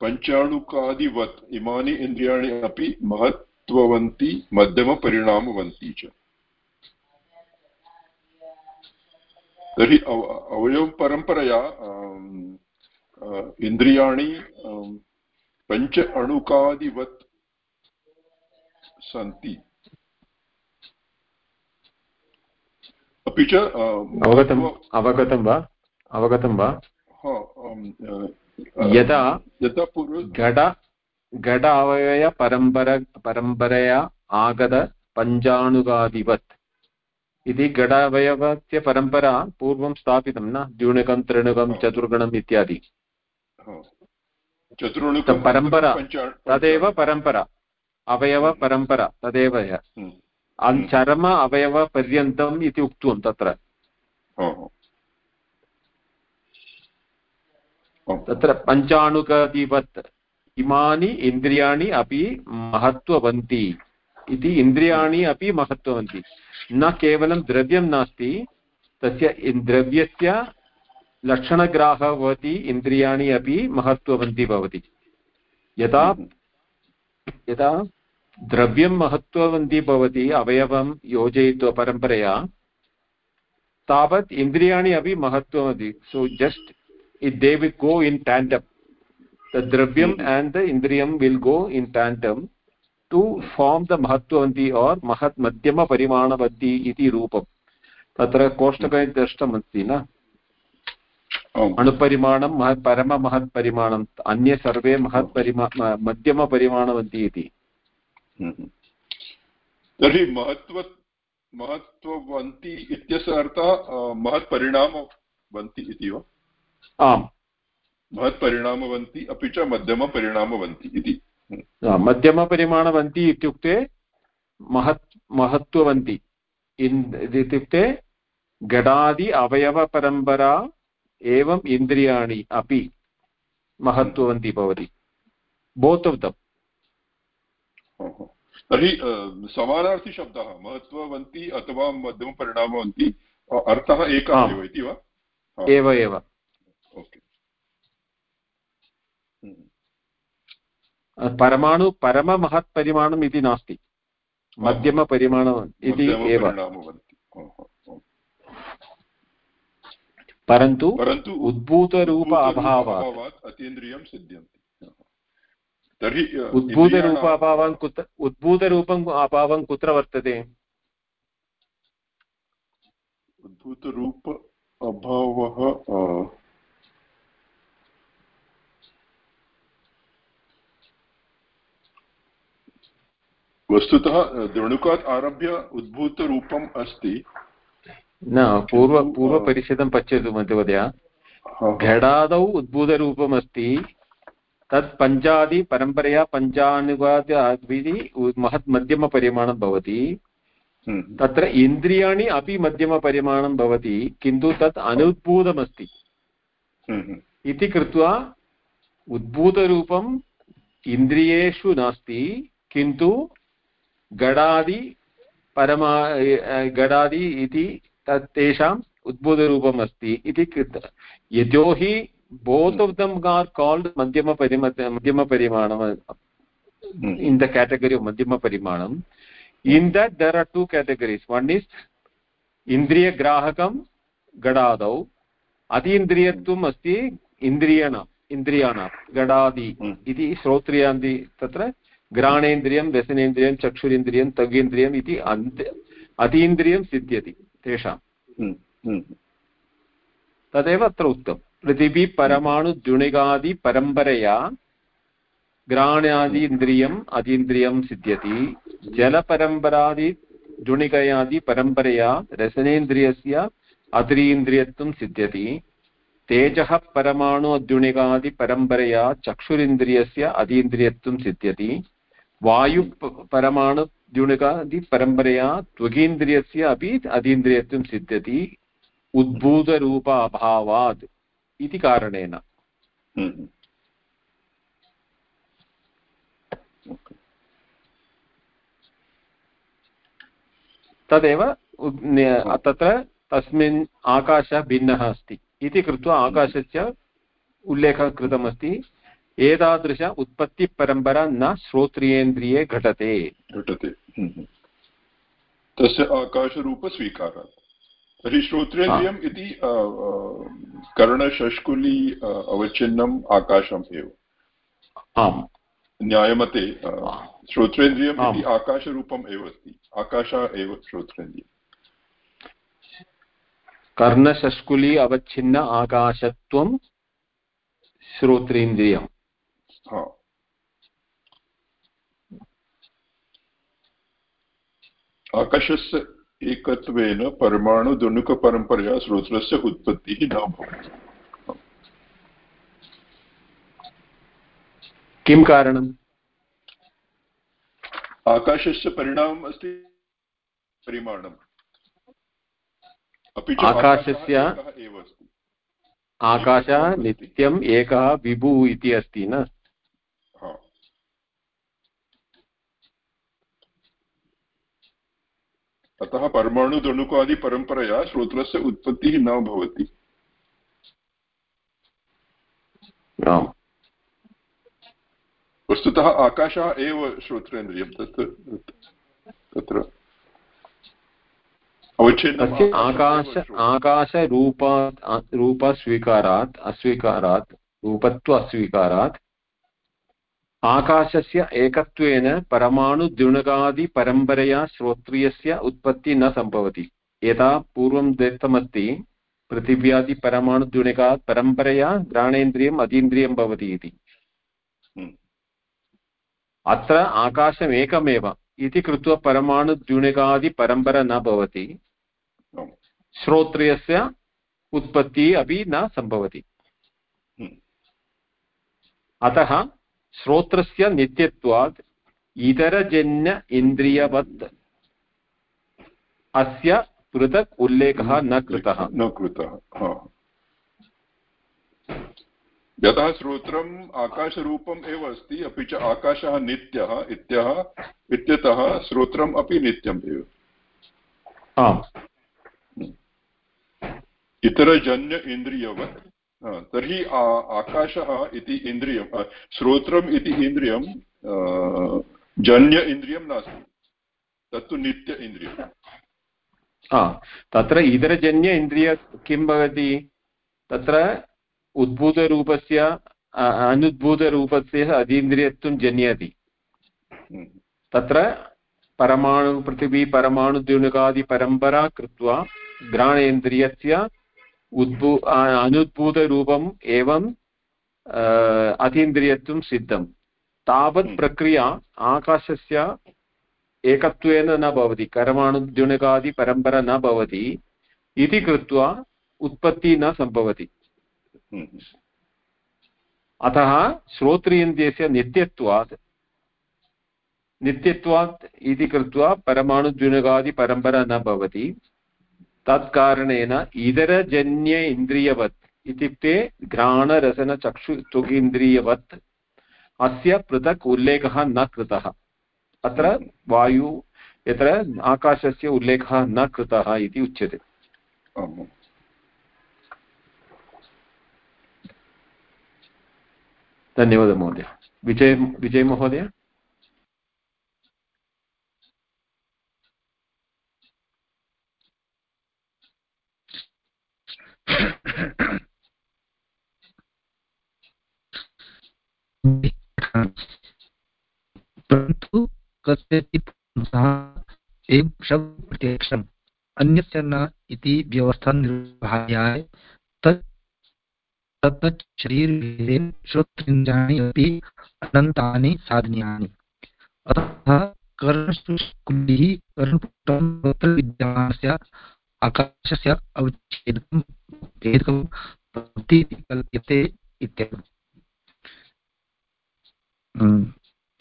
पञ्चाणुकादिवत् इमानि इन्द्रियाणि अपि महत्त्ववन्ति मध्यमपरिणामवन्ति च। तर्हि अव अवयवपरम्परया इन्द्रियाणि पञ्च अणुकादिवत् सन्ति। अपि च अवगतम् अवगतं वा? अवगतं वा? यदा पूर्व घट घट अवयवपरम्पर परम्परया आगत इति घट अवयवस्य परम्परा पूर्वं स्थापितं न? द्युणुकं त्रिणुकं चतुर्गणम् इत्यादि। चतुर्णुकं परम्परा। तदेव परम्परा। अवयवपरम्परा तदेव हम्म, चरम अवयवपर्यन्तम् इति उक्तवान् तत्र। तत्र पञ्चाणुकादिवत् इमानि इन्द्रियाणि अपि महत्त्ववन्ति इति इन्द्रियाणि अपि महत्त्ववन्ति। न केवलं द्रव्यं नास्ति तस्य द्रव्यस्य लक्षणग्राहः भवति इन्द्रियाणि अपि महत्त्ववन्ति भवति यदा यदा द्रव्यं महत्त्ववन्ती भवति अवयवं योजयित्वा परम्परया तावत् इन्द्रियाणि अपि महत्त्ववन्ति so just it they will go in tandem the dravyam Mhm. The the indriyam go tandem to form the mahatvanti or mahat madhyama parimanavati iti rupam तत्र कोष्टके दृष्टमस्ति न। अणुपरिमाणं महत् परममहत्परिमाणम् अन्ये सर्वे महत्परिमा म- मध्यमपरिमाणवन्ति इति हम्म। तर्हि महत्व महत्त्ववन्ति इत्यस्य अर्थः महत्परिणामवन्ति इति वा? आम्। महत्परिणामवन्ति अपि च मध्यमपरिणामवन्ति इति। मध्यमपरिमाणवन्ति इत्युक्ते महत् महत्त्ववन्ति। इन् इत्युक्ते गडादि अवयवपरम्परा एवम् इन्द्रियाणि अपि महत्त्ववन्ति भवति। Both of them. तर्हि समानार्थीशब्दः महत्त्ववन्ति अथवा मध्यमपरिणामवन्ति अर्थः एकः एव इति वा? एव एव। हम्म। परमाणु परममहत्परिमाणम् इति नास्ति। मध्यमपरिमाणम् इति एव मध्यमपरिणामवन्ति हा, हा, हा। परन्तु परन्तु उद्भूतरूप अभावात्। अतीन्द्रियं सिद्ध्यन्ति तर्हि उद्भूतरूप इन्द्रियाणां- अभावं कुत्र उद्भूतरूपम् अभावं कुत्र वर्तते? उद्भूतरूप अभावः वस्तुतः द्रणुकात् आरभ्य उद्भूतरूपम् अस्ति। न पूर्व किन्तु, पूर्वपरिषदं पश्यतु महोदय। घटादौ उद्भूतरूपमस्ति तत् पञ्चादि परम्परया पञ्चानुवादि महत् मध्यमपरिमाणं भवति। हम्म, तत्र इन्द्रियाणि अपि मध्यमपरिमाणं भवति किन्तु तत् अनुद्भूतमस्ति हम्म, हम्म, इति कृत्वा उद्भूतरूपम् इन्द्रियेषु नास्ति किन्तु गडादि परमा गडादि इति तेषाम् उद्बोधरूपम् अस्ति इति कृतः। यतो हि both of them are called मध्यमपरिम मध्यमपरिमाणम् in the category of मध्यमपरिमाणम्. In that there are two categories one is इन्द्रियग्राहकं गडादौ अतीन्द्रियत्वम् अस्ति इन्द्रियाणाम् इन्द्रियाणां गडादि hmm. इति श्रोत्रियान्ति तत्र ग्राणेन्द्रियं व्यसनेन्द्रियं चक्षुरिन्द्रियं तगेन्द्रियम् इति अन्त अतीन्द्रियं सिद्ध्यति। तेषां। हम्म, हम्म, तदेव अत्र उक्तम् पृथिवीपरमाणुद्युणिकादिपरम्परया ग्राण्यादीन्द्रियम् अतीन्द्रियं सिद्ध्यति। जलपरम्परादिद्युणिकयादिपरम्परया रसनेन्द्रियस्य अतीन्द्रियत्वं सिद्ध्यति। तेजः परमाणु अद्युणिकादिपरम्परया चक्षुरिन्द्रियस्य अतीन्द्रियत्वं सिद्ध्यति। वायु परमाणुद्युणिकादिपरम्परया त्वगीन्द्रियस्य अपि अतीन्द्रियत्वं सिद्ध्यति उद्भूतरूप अभावात् इति कारणेन। हम्म। तदेव तत्र तस्मिन् आकाशः भिन्नः अस्ति इति कृत्वा आकाशस्य उल्लेखः कृतमस्ति। एतादृश उत्पत्तिपरम्परा न श्रोत्रियेन्द्रिये घटते। घटते। हम्म। तस्य आकाशरूपस्वीकारात्। तर्हि श्रोत्रेन्द्रियम् इति कर्णशष्कुली अवच्छिन्नम् आकाशम् एव। आम्। न्यायमते श्रोत्रेन्द्रियम् इति आकाशरूपम् एव अस्ति। आकाशः एव श्रोत्रेन्द्रियम्। कर्णशष्कुली अवच्छिन्न आकाशत्वं श्रोत्रेन्द्रियम्। आकाशस्य एकत्वेन परमाणुदुणुकपरम्परया श्रोत्रस्य उत्पत्तिः न भवति किं कारणम् आकाशस्य परिणामम् अस्ति परिमाणम्। अपि च आकाशस्य एव अस्ति। आकाशः नित्यम् एकः विभुः इति अस्ति न? अतः परमाणुदणुकादिपरम्परया श्रोत्रस्य उत्पत्तिः न भवति। वस्तुतः आकाशः एव श्रोत्रेन्द्रियं तत् तत्र आकाश आकाशरूपात् रूपस्वीकारात् अस्वीकारात् रूपत्व अस्वीकारात् आकाशस्य एकत्वेन परमाणुद्युणकादिपरम्परया श्रोत्रियस्य उत्पत्तिः न सम्भवति। यथा पूर्वं दत्तमस्ति पृथिव्यादिपरमाणुद्युणिकात् परम्परया घ्राणेन्द्रियम् अतीन्द्रियं भवति इति। हम्म। अत्र आकाशमेकमेव इति कृत्वा परमाणुद्युणिकादिपरम्परा न भवति। श्रोत्रियस्य उत्पत्तिः अपि न सम्भवति। हम्म। अतः श्रोत्रस्य नित्यत्वात् इतरजन्य इन्द्रियवत् अस्य पृथक् उल्लेखः न कृतः न कृतः यतः श्रोत्रम् आकाशरूपम् एव अस्ति अपि च आकाशः नित्यः इत्यः इत्यतः श्रोत्रम् अपि नित्यम् एव आम् इतरजन्य इन्द्रियवत् तर्हि आकाशः इति इन्द्रियं श्रोत्रम् इति इन्द्रियं जन्य इन्द्रियं नास्ति। तत्तु नित्य इन्द्रियं तत्र इतरजन्य इन्द्रिय किं भवति? तत्र उद्भूतरूपस्य अनुद्भूतरूपस्य अतीन्द्रियत्वं जन्यति। हम्म। तत्र परमाणु पृथिवी परमाणुद्युणुकादिपरम्परा कृत्वा घ्राणेन्द्रियस्य उद्भू अनुद्भूतरूपम् एवं अतीन्द्रियत्वं सिद्धं तावत् हम्म। प्रक्रिया आकाशस्य एकत्वेन न भवति करमाणुद्युणकादिपरम्परा न भवति इति कृत्वा उत्पत्तिः न सम्भवति हम्म। अतः श्रोत्रियन्द्रियस्य नित्यत्वात् नित्यत्वात् इति कृत्वा परमाणुद्युणकादिपरम्परा न भवति तत्कारणेन इतरजन्य इन्द्रियवत् इत्युक्ते घ्राणरसनचक्षु त्वगिन्द्रियवत् अस्य पृथक् उल्लेखः न कृतः। अत्र वायु यत्र आकाशस्य उल्लेखः न कृतः इति उच्यते। धन्यवादः महोदय। विजय विजयमहोदय? परन्तु कस्यचित् एवं अन्यस्य न इति व्यवस्था निर्वहायाय तत् श्रोत्रिन्द्राणि अपि अनन्तानि साधनीयानि। अतः कर्णपुटं विद्यमानस्य आकाशस्य अवच्छेदकं भेदकं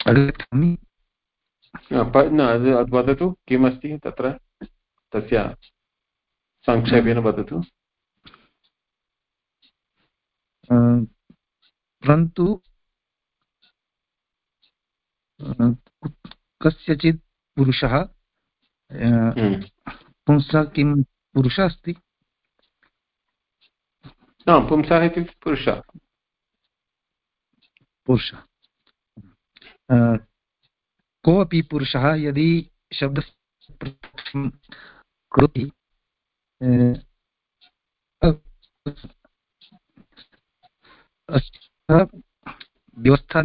अग्रे गच्छामि प- न वदतु किमस्ति तत्र? तस्य संक्षेपेण वदतु परन्तु कस्यचित् पुरुषः। पुंसः किं पुरुषः अस्ति? पुंसः इत्युक्ते पुरुषः। पुरुषः। कोऽपि पुरुषः यदि करोति व्यवस्था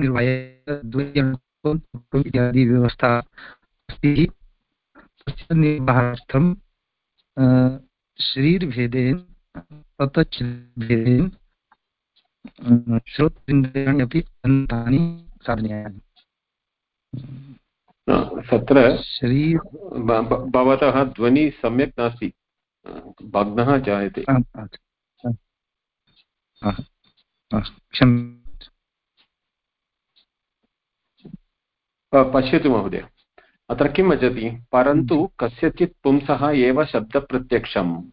व्यवस्था अस्ति। तस्य निर्वाहार्थं शरीरभेदेन ततः भेदेन अपि अन्तानि साधनीयानि। तत्र भवतः ध्वनिः सम्यक् नास्ति। भग्नः जायते। पश्यतु महोदय। अत्र किं वदति परन्तु कस्यचित् पुंसः एव शब्दप्रत्यक्षम्।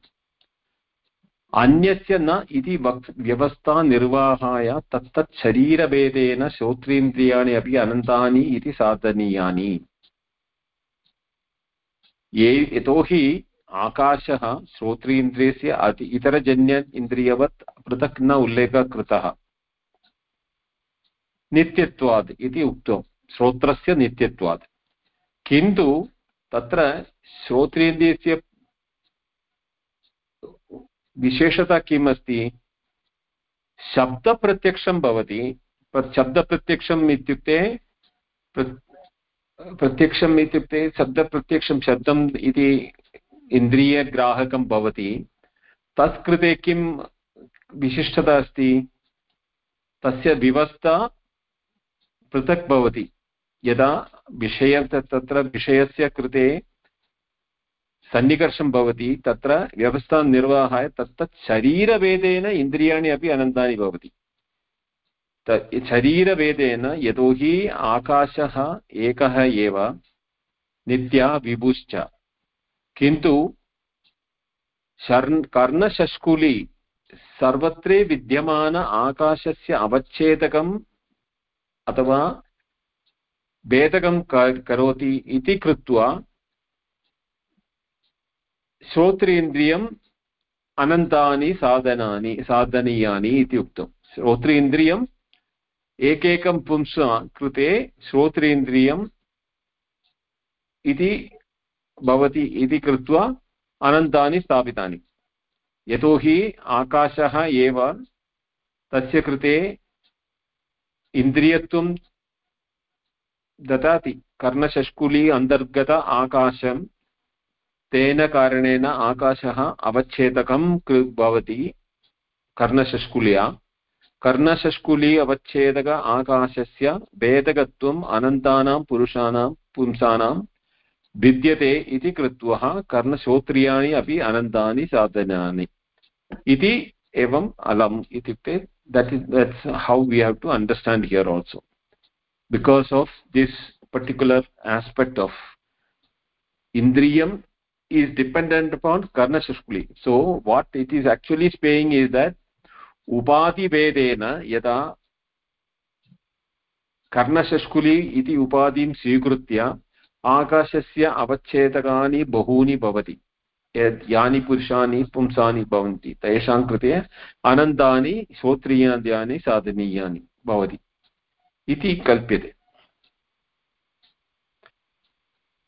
अन्यस्य न इति वक् व्यवस्थानिर्वाहाय तत्तत् शरीरभेदेन श्रोत्रेन्द्रियाणि अपि अनन्तानि इति साधनीयानि। ये, यतोहि आकाशः श्रोत्रेन्द्रियस्य अति, इतरजन्य इन्द्रियवत् पृथक् न उल्लेखः कृतः नित्यत्वात् इति उक्तं, श्रोत्रस्य नित्यत्वात् किन्तु तत्र श्रोत्रेन्द्रियस्य विशेषता किम् अस्ति? शब्दप्रत्यक्षं भवति, प्र- शब्दप्रत्यक्षम् इत्युक्ते प्र- प्रत्यक्षम् इत्युक्ते शब्दप्रत्यक्षं शब्दम् इति इन्द्रियग्राहकं भवति। तत्कृते किं विशिष्टता अस्ति? तस्य व्यवस्था पृथक् भवति। यदा विषय तत्र विषयस्य कृते सन्निकर्षं भवति, तत्र व्यवस्थानिर्वाहाय तत्तत् शरीरभेदेन इन्द्रियाणि अपि अनन्तानि भवति। शरीरभेदेन यतोहि आकाशः एकः एव, नित्या विभुश्च। किन्तु शर् कर्णशष्कुली सर्वत्र विद्यमान आकाशस्य अवच्छेदकम् अथवा भेदकं करोति इति कृत्वा श्रोत्रेन्द्रियम् अनन्तानि साधनानि, साधनीयानि इति उक्तं। श्रोत्रेन्द्रियम् एकैकं पुंस कृते श्रोत्रेन्द्रियम् इति भवति इति कृत्वा अनन्तानि स्थापितानि। यतोहि आकाशः एव तस्य कृते इन्द्रियत्वं ददाति। कर्णशष्कुली अंतर्गत आकाशं तेन कारणेन आकाशः अवच्छेदकं भवति। कर्णशष्कुल्या। कर्णशष्कुली अवच्छेदक आकाशस्य भेदकत्वम् अनन्तानां पुरुषाणां पुंसानां विद्यते इति कृत्वा कर्णश्रोत्रियाणि अपि अनन्तानि साधनानि। इति एवम् अलम् इत्युक्ते that is that's how we have to understand here also because of this particular aspect of indriyam is dependent upon karna shushkuli. So, what it is actually saying is that upadhi vedena yada कर्णशष्कुली इति उपाधिं स्वीकृत्य आकाशस्य अवच्छेदकानि बहूनि भवति यत् यानि पुरुषाणि पुंसानि भवन्ति तेषां कृते अनन्तानि श्रोत्रियाद्यानि साधनीयानि भवति इति कल्प्यते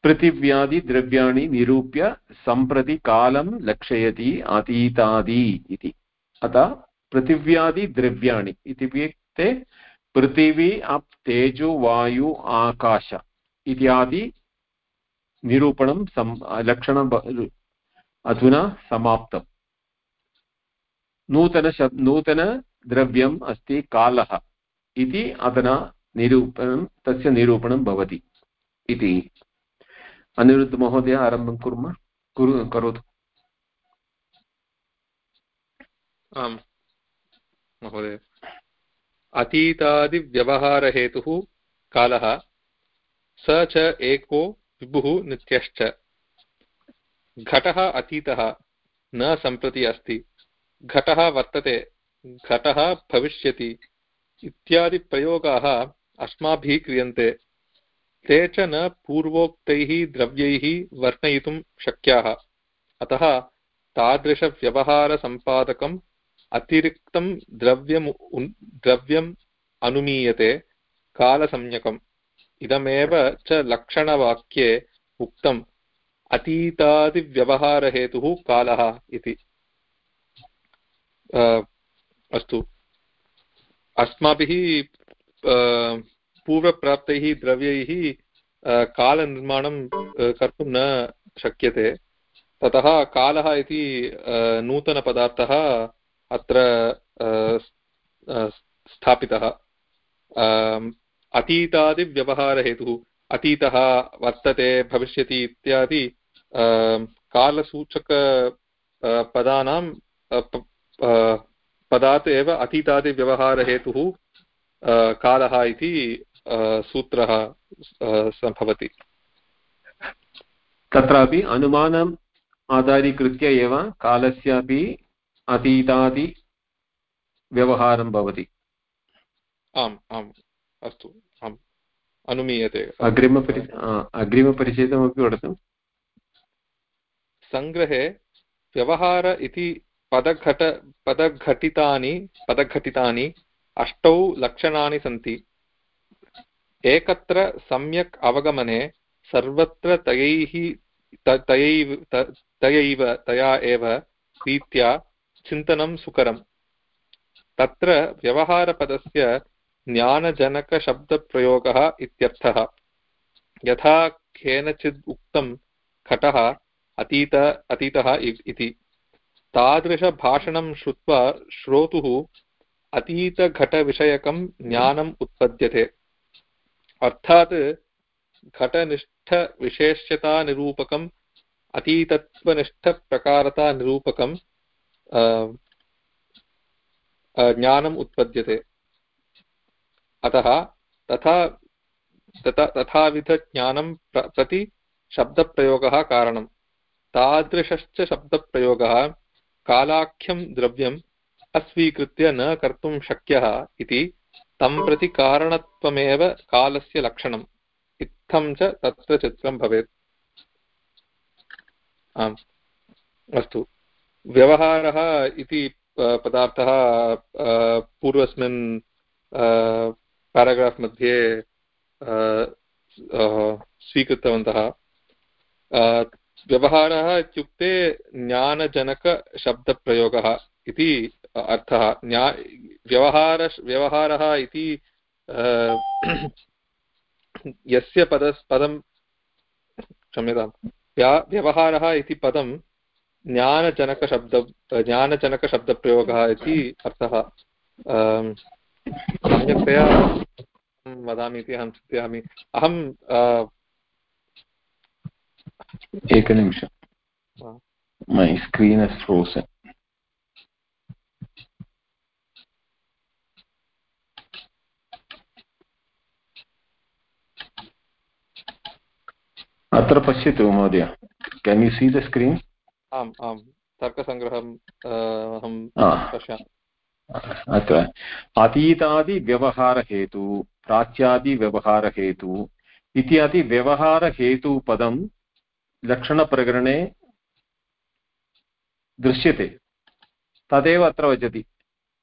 पृथिव्यादिद्रव्याणि निरूप्य सम्प्रति कालं लक्षयति अतीतादि इति। अतः पृथिव्यादिद्रव्याणि इत्युक्ते पृथिवी, अप्, तेजो, वायु, आकाश इत्यादि निरूपणं सम् लक्षणं अधुना समाप्तम् नूतन शब् नूतन द्रव्यम् अस्ति कालः इति अधुना निरूपणं, तस्य निरूपणं भवति इति। अनिरुद्धमहोदय आरम्भं कुर्मः, कुरु, करोतु। आम्, महोदय। अतीतादिव्यवहारहेतुः कालः स च एको विभुः नित्यश्च। घटः अतीतः न सम्प्रति अस्ति। घटः वर्तते, घटः भविष्यति। इत्यादिप्रयोगाः अस्माभिः क्रियन्ते। ते च न पूर्वोक्तैः द्रव्यैः वर्णयितुं शक्याः। अतः तादृशव्यवहारसम्पादकम् अतिरिक्तं द्रव्यम् द्रव्यम् अनुमीयते कालसंज्ञकम्। इदमेव च लक्षणवाक्ये उक्तम्, अतीतादिव्यवहारहेतुः कालः इति। अस्तु। अस्माभिः पूर्वप्राप्तैः द्रव्यैः कालनिर्माणं कर्तुं न शक्यते। ततः कालः इति नूतनपदार्थः अत्र स्थापितः। अतीतादिव्यवहारहेतुः, अतीतः वर्तते, भविष्यति इत्यादि कालसूचक पदानां पदात् एव अतीतादिव्यवहारहेतुः कालः इति सूत्रः भवति। तत्रापि अनुमानम् आधारीकृत्य एव कालस्यापि अतीतादिव्यवहारं भवति। आम् आम् अस्तु आम् अनुमीयते। अग्रिमपरि अग्रिमपरिचयमपि वदतु। सङ्ग्रहे व्यवहार इति पदघट पदघटितानि पदघटितानि अष्टौ लक्षणानि सन्ति। एकत्र सम्यक् अवगमने सर्वत्र तयैः तयैव तयैव, तया एव रीत्या चिन्तनं सुकरम्। तत्र व्यवहारपदस्य ज्ञानजनकशब्दप्रयोगः इत्यर्थः। यथा केनचित् उक्तं घटः अतीत, अतीतः इति। तादृशभाषणं श्रुत्वा श्रोतुः अतीतघटविषयकं ज्ञानम् उत्पद्यते। अर्थात् घटनिष्ठविशेष्यतानिरूपकम् अतीतत्वनिष्ठप्रकारतानिरूपकं ज्ञानम् उत्पद्यते। अतः तथा तथा तथाविधज्ञानं प्रति शब्दप्रयोगः कारणं तादृशश्च शब्दप्रयोगः कालाख्यं द्रव्यम् अस्वीकृत्य न कर्तुं शक्यः इति तं प्रति कारणत्वमेव कालस्य लक्षणम्। इत्थं च तत्र चित्रं भवेत्। आम्, अस्तु। व्यवहारः इति पदार्थः पूर्वस्मिन् पेराग्राफ् मध्ये स्वीकृतवन्तः। व्यवहारः इत्युक्ते ज्ञानजनकशब्दप्रयोगः। इति अर्थः ज्ञा व्यवहार व्यवहारः इति यस्य पद पदं क्षम्यतां व्यवहारः इति पदं ज्ञानजनकशब्द ज्ञानजनकशब्दप्रयोगः इति अर्थः। सम्यक्तया वदामि इति अहं चिन्तयामि। अहं एकनिमिषं। मै स्क्रीन् इस् फ्रोसन् अत्र पश्यतु महोदय. Can you see the screen आम् आम्. तर्कसङ्ग्रहम् अहं पश्यामि. अत्र. अतीतादिव्यवहारहेतु प्राच्यादिव्यवहारहेतु इत्यादि व्यवहारहेतुपदं लक्षणप्रकरणे दृश्यते. तदेव अत्र वदति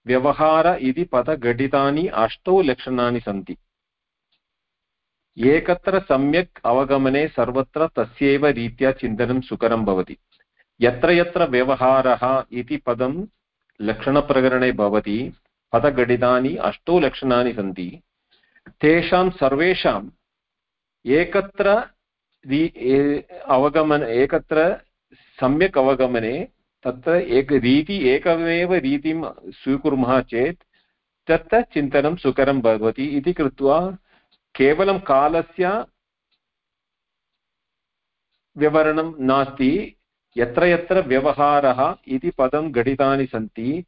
व्यवहार इति पदघटितानि अष्टौ लक्षणानि सन्ति. एकत्र सम्यक् अवगमने सर्वत्र तस्यैव रीत्या चिन्तनं सुकरं भवति। यत्र यत्र व्यवहारः इति पदं लक्षणप्रकरणे भवति पदघटितानि अष्टौ लक्षणानि सन्ति। तेषां सर्वेषाम् एकत्र अवगमन, एकत्र सम्यक् अवगमने तत्र एक रीति, एकमेव रीतिं स्वीकुर्मः चेत् तत् चिन्तनं सुकरं भवति इति कृत्वा केवलं कालस्य विवरणं नास्ति यत्र यत्र व्यवहारः इति पदं घटितानि सन्ति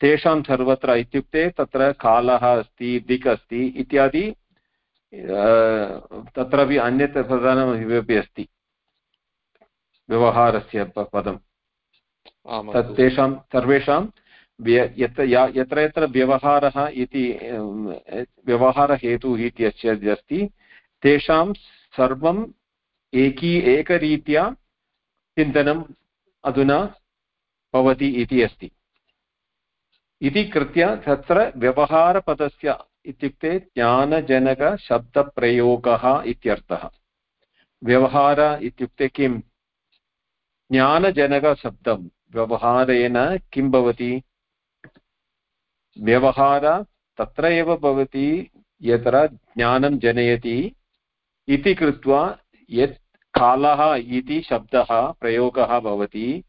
तेषां सर्वत्र इत्युक्ते तत्र कालः अस्ति दिक् अस्ति इत्यादि तत्रापि अन्यत् प्रधानमपि अस्ति व्यवहारस्य पदं। तत् तेषां सर्वेषां यत्र यत्र यत्र व्यवहारः इति व्यवहारहेतुः इत्यस्य अस्ति तेषां सर्वम् एकी, एकरीत्या चिन्तनम् अधुना भवति इति अस्ति। इति कृत्य तत्र व्यवहारपदस्य इत्युक्ते ज्ञानजनकशब्दप्रयोगः इत्यर्थः। व्यवहार इत्युक्ते किं? ज्ञानजनकशब्दं, व्यवहारेण किं भवति? व्यवहार तत्र एव भवति, यत्र ज्ञानं जनयति इति कृत्वा यत् कालः इति शब्दः प्रयोगः भवति,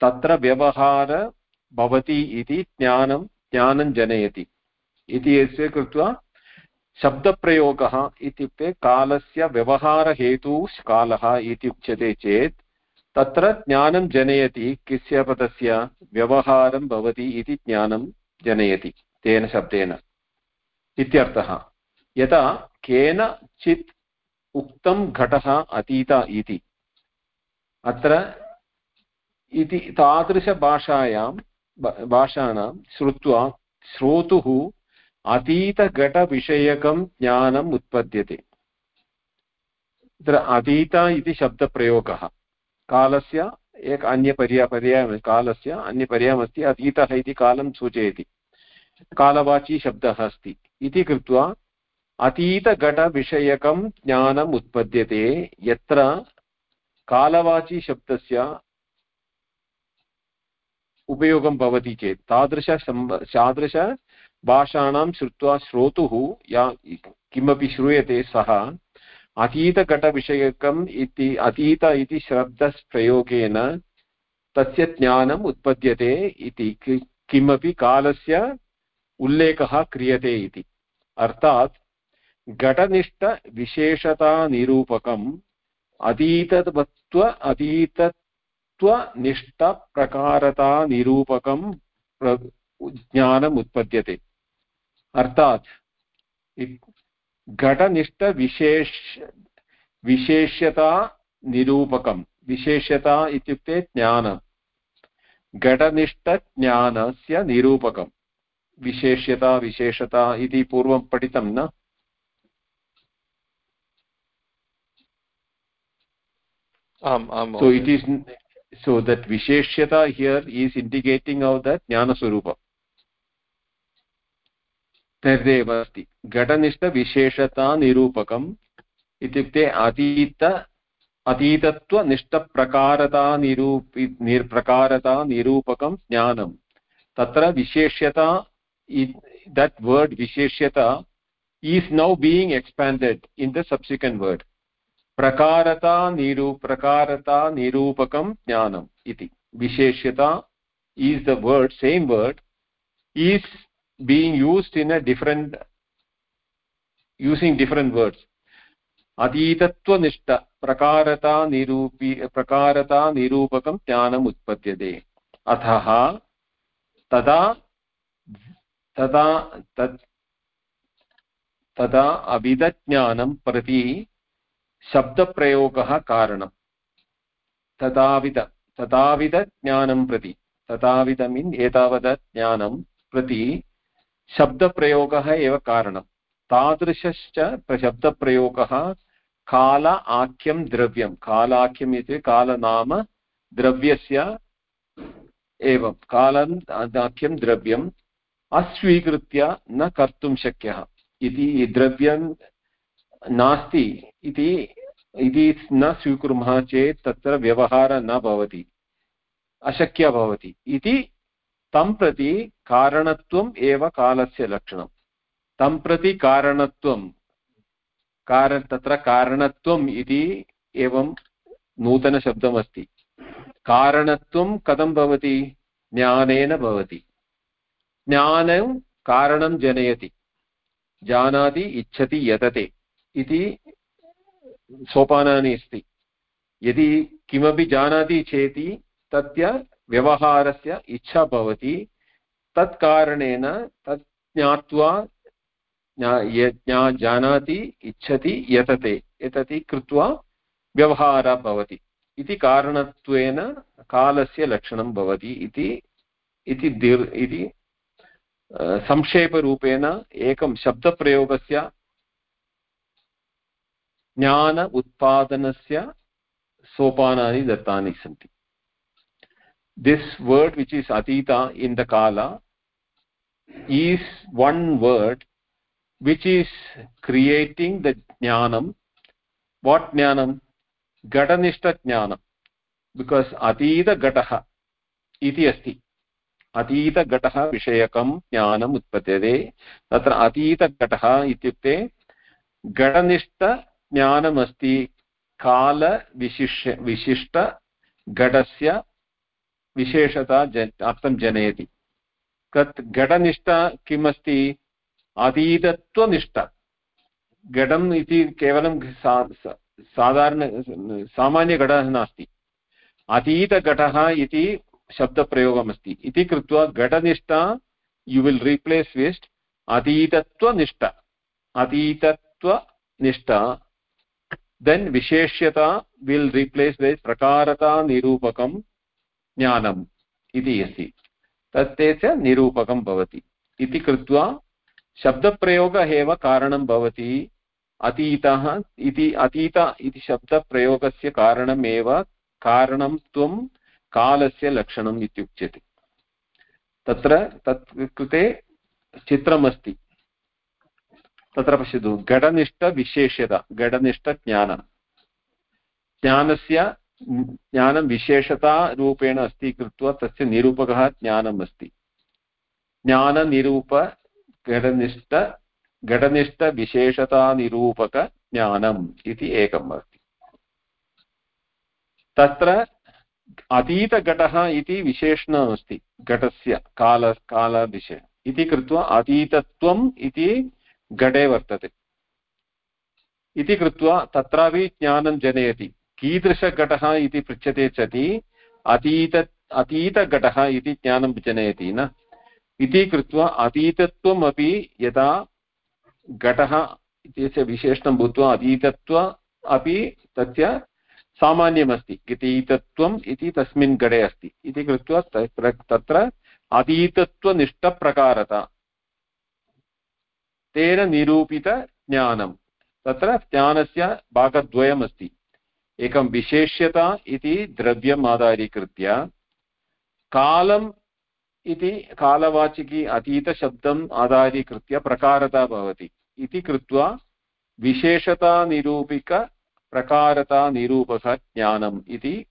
तत्र व्यवहार भवति इति ज्ञानं ज्ञानं जनयति इति यस्य कृत्वा शब्दप्रयोगः इत्युक्ते कालस्य व्यवहारहेतुः कालः इति उच्यते चेत् तत्र ज्ञानं जनयति, कस्य पदस्य व्यवहारं भवति इति ज्ञानं जनयति, तेन शब्देन। इत्यर्थः, यदा केनचित् उक्तं घटः अतीत इति, अत्र इति तादृशभाषायां भाषाणां श्रुत्वा श्रोतुः अतीतघटविषयकं ज्ञानम् उत्पद्यते। तत्र अतीत इति शब्दप्रयोगः। कालस्य एक अन्यपर्या पर्यायः कालस्य अन्यपर्यायमस्ति अतीतः इति कालं सूचयति। कालवाची शब्दः अस्ति। इति कृत्वा अतीतघटविषयकं ज्ञानम् उत्पद्यते, यत्र कालवाची शब्दस्य उपयोगं भवति चेत्। तादृश तादृशभाषाणां श्रुत्वा श्रोतुः या किमपि श्रूयते सः अतीतघटविषयकम् इति, अतीत इति शब्दप्रयोगेन तस्य ज्ञानम् उत्पद्यते इति किमपि कालस्य उल्लेखः क्रियते इति। अर्थात्, घटनिष्ठविशेषतानिरूपकम् अतीतवत्व अतीतत्वनिष्ठप्रकारतानिरूपकं ज्ञानम् उत्पद्यते। अर्थात् घटनिष्ठविशेष विशेष्यता निरूपकं विशेष्यता इत्युक्ते ज्ञानं घटनिष्ठज्ञानस्य निरूपकं विशेष्यता विशेषता इति पूर्वं पठितं न so it is so that visheshyata here is indicating of the jnana swarupa तदेव अस्ति घटनिष्ठविशेषतानिरूपकम् इत्युक्ते अतीत अतीतत्वनिष्ठप्रकारतानिरूपि प्रकारतानिरूपकं ज्ञानं तत्र विशेष्यता visheshyata is now being expanded in the subsequent word prakarata niru prakarata nirupakam jnanam iti visheshyata is the word same word is being used in a different, using different words. अतीतत्वनिष्ठ प्रकारता निरूपि प्रकारता निरूपकं ज्ञानम् उत्पद्यते अतः तदा तदा तत् तदा अविदज्ञानं प्रति शब्दप्रयोगः कारणं तदाविद तदाविदज्ञानं प्रति तदाविद मीन् एतावत् ज्ञानं प्रति शब्दप्रयोगः एव कारणं। तादृशश्च शब्दप्रयोगः काल आख्यं द्रव्यं। कालाख्यम् इति कालनाम द्रव्यस्य एवं। कालम् आख्यं द्रव्यम् अस्वीकृत्य न कर्तुं शक्यः। इति द्रव्यं नास्ति इति इति न स्वीकुर्मः चेत् तत्र व्यवहारः न भवति। अशक्य भवति। इति तं प्रति कारणत्वम् एव कालस्य लक्षणं तं प्रति कारणत्वं कार तत्र कारणत्वम् इति एवं नूतनशब्दमस्ति। कारणत्वं कथं भवति? ज्ञानेन भवति। ज्ञानं कारणं जनयति। जानाति, इच्छति, यतते इति सोपानानि अस्ति। यदि किमपि जानाति चेति तस्य व्यवहारस्य इच्छा भवति। तत्कारणेन तत् ज्ञात्वा जानाति, इच्छति, यतते यतति कृत्वा व्यवहारः भवति। इति कारणत्वेन कालस्य लक्षणं भवति इति इति दीर्, इति संक्षेपरूपेण एकं शब्दप्रयोगस्य ज्ञान उत्पादनस्य सोपानानि दत्तानि सन्ति। this word which is atita in the kala is one word which is creating the jnanam what jnanam ghatanishta jnanam because atita gatah iti asti अतीतघटः विषयकं ज्ञानम् उत्पद्यते तत्र अतीतघटः इत्युक्ते घटनिष्ठज्ञानमस्ति कालविशिष्य विशिष्टघटस्य विशेषता अर्थं जनयति। तत् घटनिष्ठा किम् अस्ति अतीतत्वनिष्ठा। घटम् इति केवलं साधारण, सामान्यघटः नास्ति। अतीतघटः इति शब्दप्रयोगमस्ति। इति कृत्वा घटनिष्ठा यु विल् रीप्लेस् विस्ट् अतीतत्वनिष्ठा। अतीतत्वनिष्ठा। देन् विशेष्यता विल् रीप्लेस् वित् प्रकारतानिरूपकं ज्ञानम् इति अस्ति तत्ते च निरूपकं भवति। इति कृत्वा शब्दप्रयोगः एव कारणं भवति। अतीतः इति, अतीत इति शब्दप्रयोगस्य कारणमेव कारणं त्वं कालस्य लक्षणम् इत्युच्यते। तत्र तत् कृते चित्रमस्ति। तत्र पश्यतु। घटनिष्ठविशेष्यता, घटनिष्ठज्ञानं। ज्ञानस्य ज्ञानं विशेषतारूपेण अस्ति कृत्वा तस्य निरूपकः ज्ञानम् अस्ति ज्ञाननिरूप घटनिष्ठ घटनिष्ठविशेषतानिरूपकज्ञानम् इति एकम् अस्ति। तत्र अतीतघटः इति विशेषणमस्ति घटस्य काल कालविषय इति कृत्वा अतीतत्वम् इति घटे वर्तते। इति कृत्वा तत्रापि ज्ञानं जनयति। कीदृशघटः इति पृच्छते चेति, अतीत, अतीतघटः इति ज्ञानं जनयति न? इति कृत्वा अतीतत्वम् अपि यदा घटः इत्यस्य विशेषणं भूत्वा अतीतत्व अपि तस्य सामान्यमस्ति अतीतत्वम् इति तस्मिन् घटे अस्ति। इति कृत्वा तत्र अतीतत्वनिष्ठप्रकारता, तेन निरूपितज्ञानं। तत्र ज्ञानस्य भागद्वयमस्ति। एकं विशेष्यता इति द्रव्यम् आधारीकृत्य कालम् इति कालवाचिकी अतीतशब्दम् आधारीकृत्य प्रकारता भवति। इति कृत्वा विशेषतानिरूपिकप्रकारतानिरूपकः ज्ञानम् इति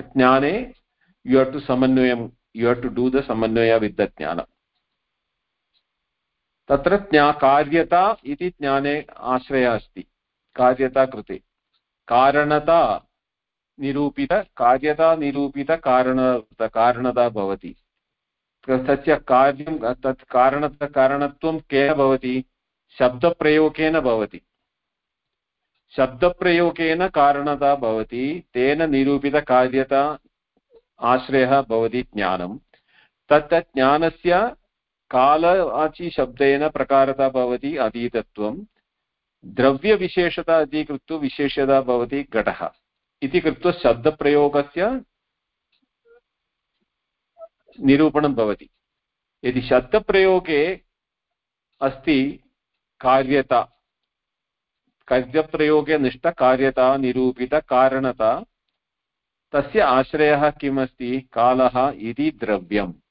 ज्ञाने you have to समन्वयं you have to do the समन्वय वित् द ज्ञानम् तत्र ज्ञा, कार्यता इति ज्ञाने आश्रयः अस्ति, कार्यता कृते। कारणता निरूपित, कार्यता निरूपितकारण कारणता भवति। तस्य कार्यं, तत् कारण केन भवति? शब्दप्रयोगेन भवति। शब्दप्रयोगेन कारणता भवति, तेन निरूपितकार्यता आश्रयः भवति ज्ञानं तत् ज्ञानस्य कालवाचीशब्देन प्रकारता भवति अतीतत्वं द्रव्यविशेषता कृत्वा विशेषता भवति घटः। इति कृत्वा शब्दप्रयोगस्य निरूपणं भवति। यदि शब्दप्रयोगे अस्ति कार्यता, कार्यप्रयोगे निष्ठकार्यता निरूपितकारणता तस्य आश्रयः किमस्ति? कालः इति द्रव्यम्।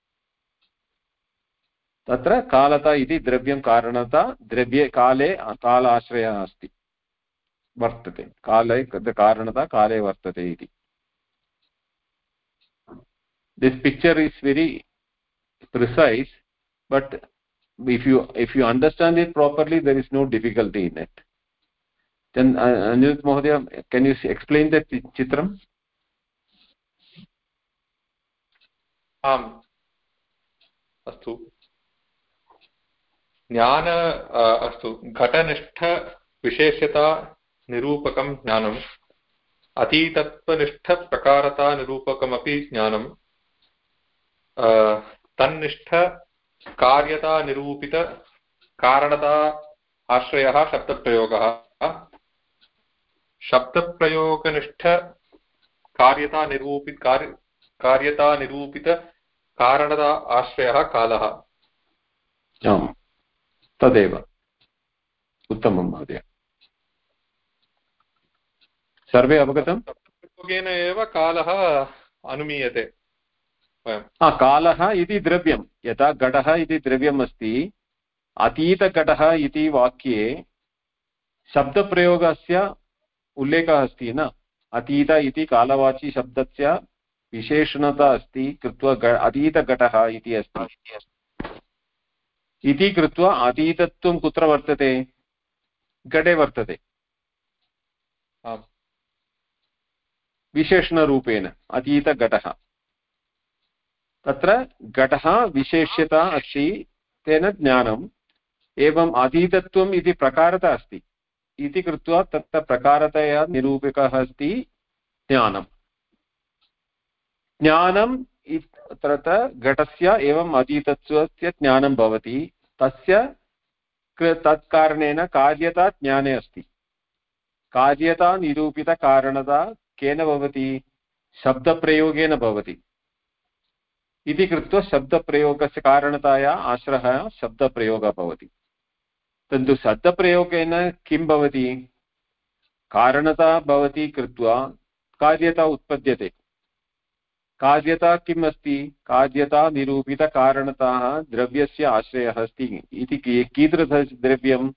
तत्र कालता इति द्रव्यं कारणता द्रव्ये काले कालाश्रयः अस्ति। वर्तते। काले कारणता, काले वर्तते इति। This picture is very precise but if you if you understand it properly there is no difficulty in it then Anirudh महोदय केन् यु एक्स्प्लेन् द चित्रम् आम् अस्तु। ज्ञान अस्तु घटनिष्ठविशेष्यता निरूपकं ज्ञानम् अतीतत्वनिष्ठप्रकारतानिरूपकमपि ज्ञानं तन्निष्ठकार्यतानिरूपितकारणता आश्रयः शब्दप्रयोगः शब्दप्रयोगनिष्ठकार्यतानिरूपित कार्य कार्यतानिरूपितकारणता आश्रयः कालः। आम्। तदेव। उत्तमं महोदय। सर्वे अवगतम् उपयोगेन एव कालः अनुमीयते कालः इति द्रव्यं। यथा घटः इति द्रव्यम् अस्ति अतीतघटः इति वाक्ये शब्दप्रयोगस्य उल्लेखः अस्ति न? अतीत इति कालवाची शब्दस्य विशेषणता अस्ति कृत्वा अतीतघटः इति अस्ति। इति कृत्वा अतीतत्वं कुत्र वर्तते? घटे वर्तते। विशेषणरूपेण अतीतघटः। तत्र घटः विशेष्यता अस्ति तेन ज्ञानम्। एवम् अतीतत्वम् इति प्रकारता अस्ति। इति कृत्वा तत्र प्रकारतया निरूपकः अस्ति ज्ञानम्। ज्ञानं तत्र घटस्य एवम् अतीतत्वस्य ज्ञानं भवति। तस्य तत्कारणेन कार्यता ज्ञाने अस्ति। कार्यता निरूपितकारणता केन भवति? शब्दप्रयोगेन भवति। इति कृत्वा शब्दप्रयोगस्य कारणताया आश्रयः शब्दप्रयोगः भवति। परन्तु शब्दप्रयोगेन किं भवति? कारणता भवति कृत्वा कार्यता उत्पद्यते। कार्यता किम् अस्ति कार्यता निरूपितकारणताः द्रव्यस्य आश्रयः अस्ति इति कीदृशद्रव्यं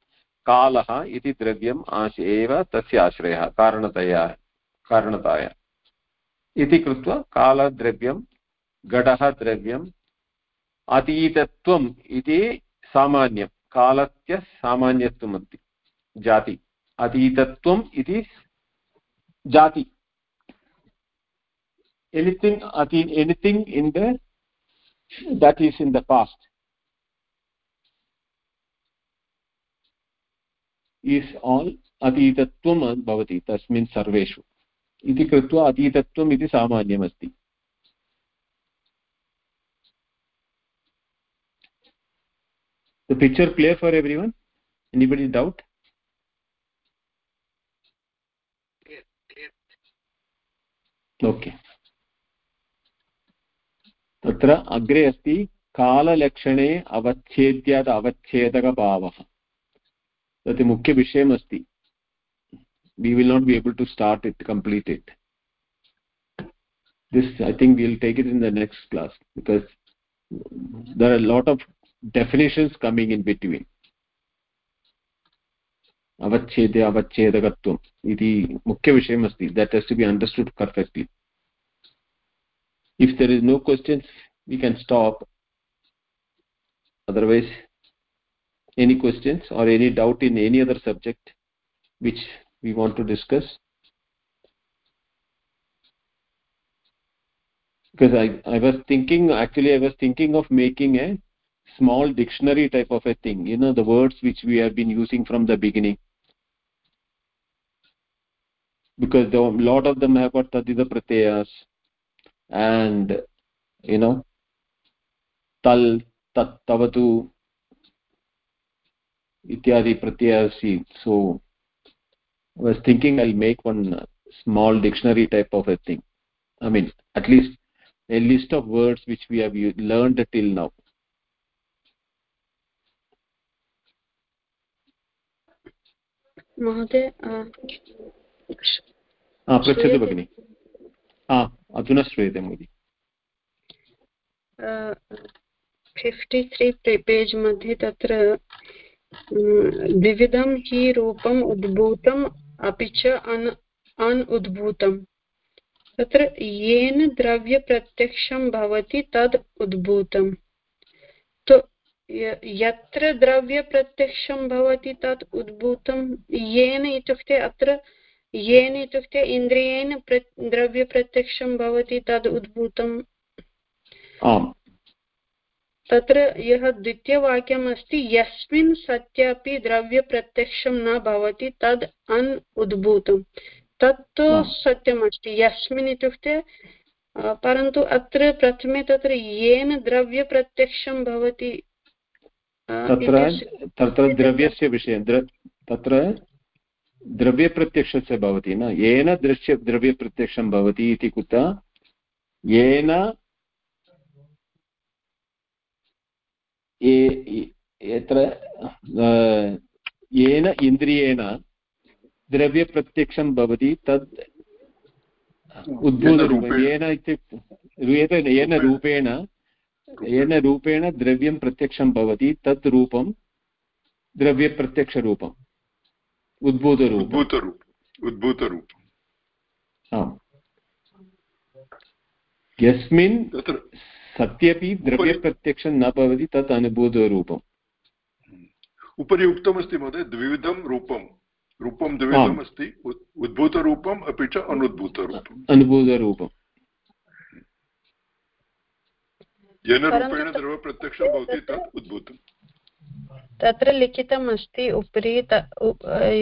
कालः इति द्रव्यम् आश, एव तस्य आश्रयः, कारणतया, कारणताय। इति कृत्वा कालद्रव्यं घटः द्रव्यम् अतीतत्वम् इति सामान्यं, कालस्य सामान्यत्वम् अस्ति जाति। अतीतत्वम् इति जाति। anything anything in the that is in the past is all अतीतत्वं भवति तस्मिन् सर्वेषु इति कृत्वा अतीतत्वम् इति सामान्यमस्ति the picture clear for everyone anybody doubt okay तत्र अग्रे अस्ति काललक्षणे अवच्छेद्यात् अवच्छेदकभावः। तत् मुख्यविषयमस्ति। We will not be able to start it complete it this I think will take it in the next class because there are lot of definitions coming in between अवच्छेद्य अवच्छेदकत्वम् इति मुख्यविषयमस्ति। That has to be understood perfectly if there is no questions we can stop. Otherwise any questions or any doubt in any other subject which we want to discuss? Because i i was thinking actually i was thinking of making a small dictionary type of a thing you know the words which we have been using from the beginning. Because a lot of them have got tadida pratyayas and you know tal tat tavatu ityadi pratyayasi so i was thinking i'll make one small dictionary type of a thing i mean at least a list of words which we have learned till now महोदय पृच्छतु भगिनि अधुना श्रूयते महोदय fifty three page मध्ये तत्र द्विविधं हि रूपम् उद्भूतम् अपि च अन् अन् उद्भूतम् तत्र येन द्रव्यप्रत्यक्षं भवति तद् उद्भूतम् तो यत्र द्रव्यप्रत्यक्षं भवति तत् उद्भूतं येन इत्युक्ते अत्र येन इत्युक्ते इन्द्रियेण द्रव्यप्रत्यक्षं भवति तद् उद्भूतम् आम्। तत्र यः द्वितीयवाक्यम् अस्ति यस्मिन् सत्यपि द्रव्यप्रत्यक्षं न भवति तद् अन् उद्भूतं। तत्तु सत्यमस्ति यस्मिन् इत्युक्ते परन्तु अत्र प्रथमे तत्र येन द्रव्यप्रत्यक्षं भवति तत्र तत्र द्रव्यस्य विषये तत्र द्रव्यप्रत्यक्षस्य भवति न? येन दृश्य द्रव्यप्रत्यक्षं भवति इति कुत? येन यत्र येन इन्द्रियेण द्रव्यप्रत्यक्षं भवति तद् उद्भूतरूपं येन इत्युक्ते येन रूपेण। येन रूपेण द्रव्यं प्रत्यक्षं भवति तत् रूपं द्रव्यप्रत्यक्षरूपम्। उद्भूतरूपम् उद्भूतरूपम् आम् यस्मिन् सत्यपि द्रव्यप्रत्यक्षं न भवति तत् अनुभूतरूपम् उपरि उक्तमस्ति महोदय द्विविधं रूपं रूपं द्विविधम् अस्ति उद्भूतरूपम् अपि च अनुद्भूतरूपम् अनुभूतरूपम् येन रूपेण द्रवप्रत्यक्षं भवति तत् उद्भूतम् तत्र लिखितम् अस्ति उपरि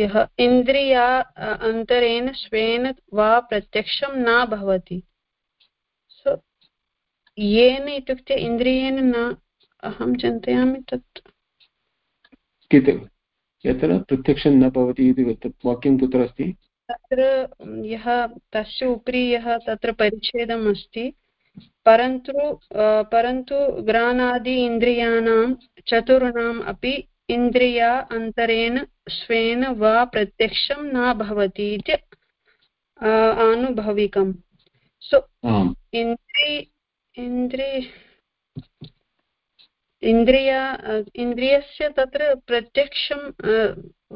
यः इन्द्रिया अन्तरेण स्वेन वा प्रत्यक्षं न भवति। सो येन इत्युक्ते इन्द्रियेण न अहं चिन्तयामि तत्। यत्र प्रत्यक्षं न भवति इति वाक्यं कुत्र अस्ति? तत्र यः तस्य उपरि यः तत्र परिच्छेदम् अस्ति परन्तु परन्तु घ्राणादि इन्द्रियाणां चतुर्णाम् अपि इन्द्रिया अन्तरेण स्वेन वा प्रत्यक्षं न भवति इति आनुभविकम्। सो इन्द्रि इन्द्रि इन्द्रिय इन्द्रियस्य तत्र प्रत्यक्षं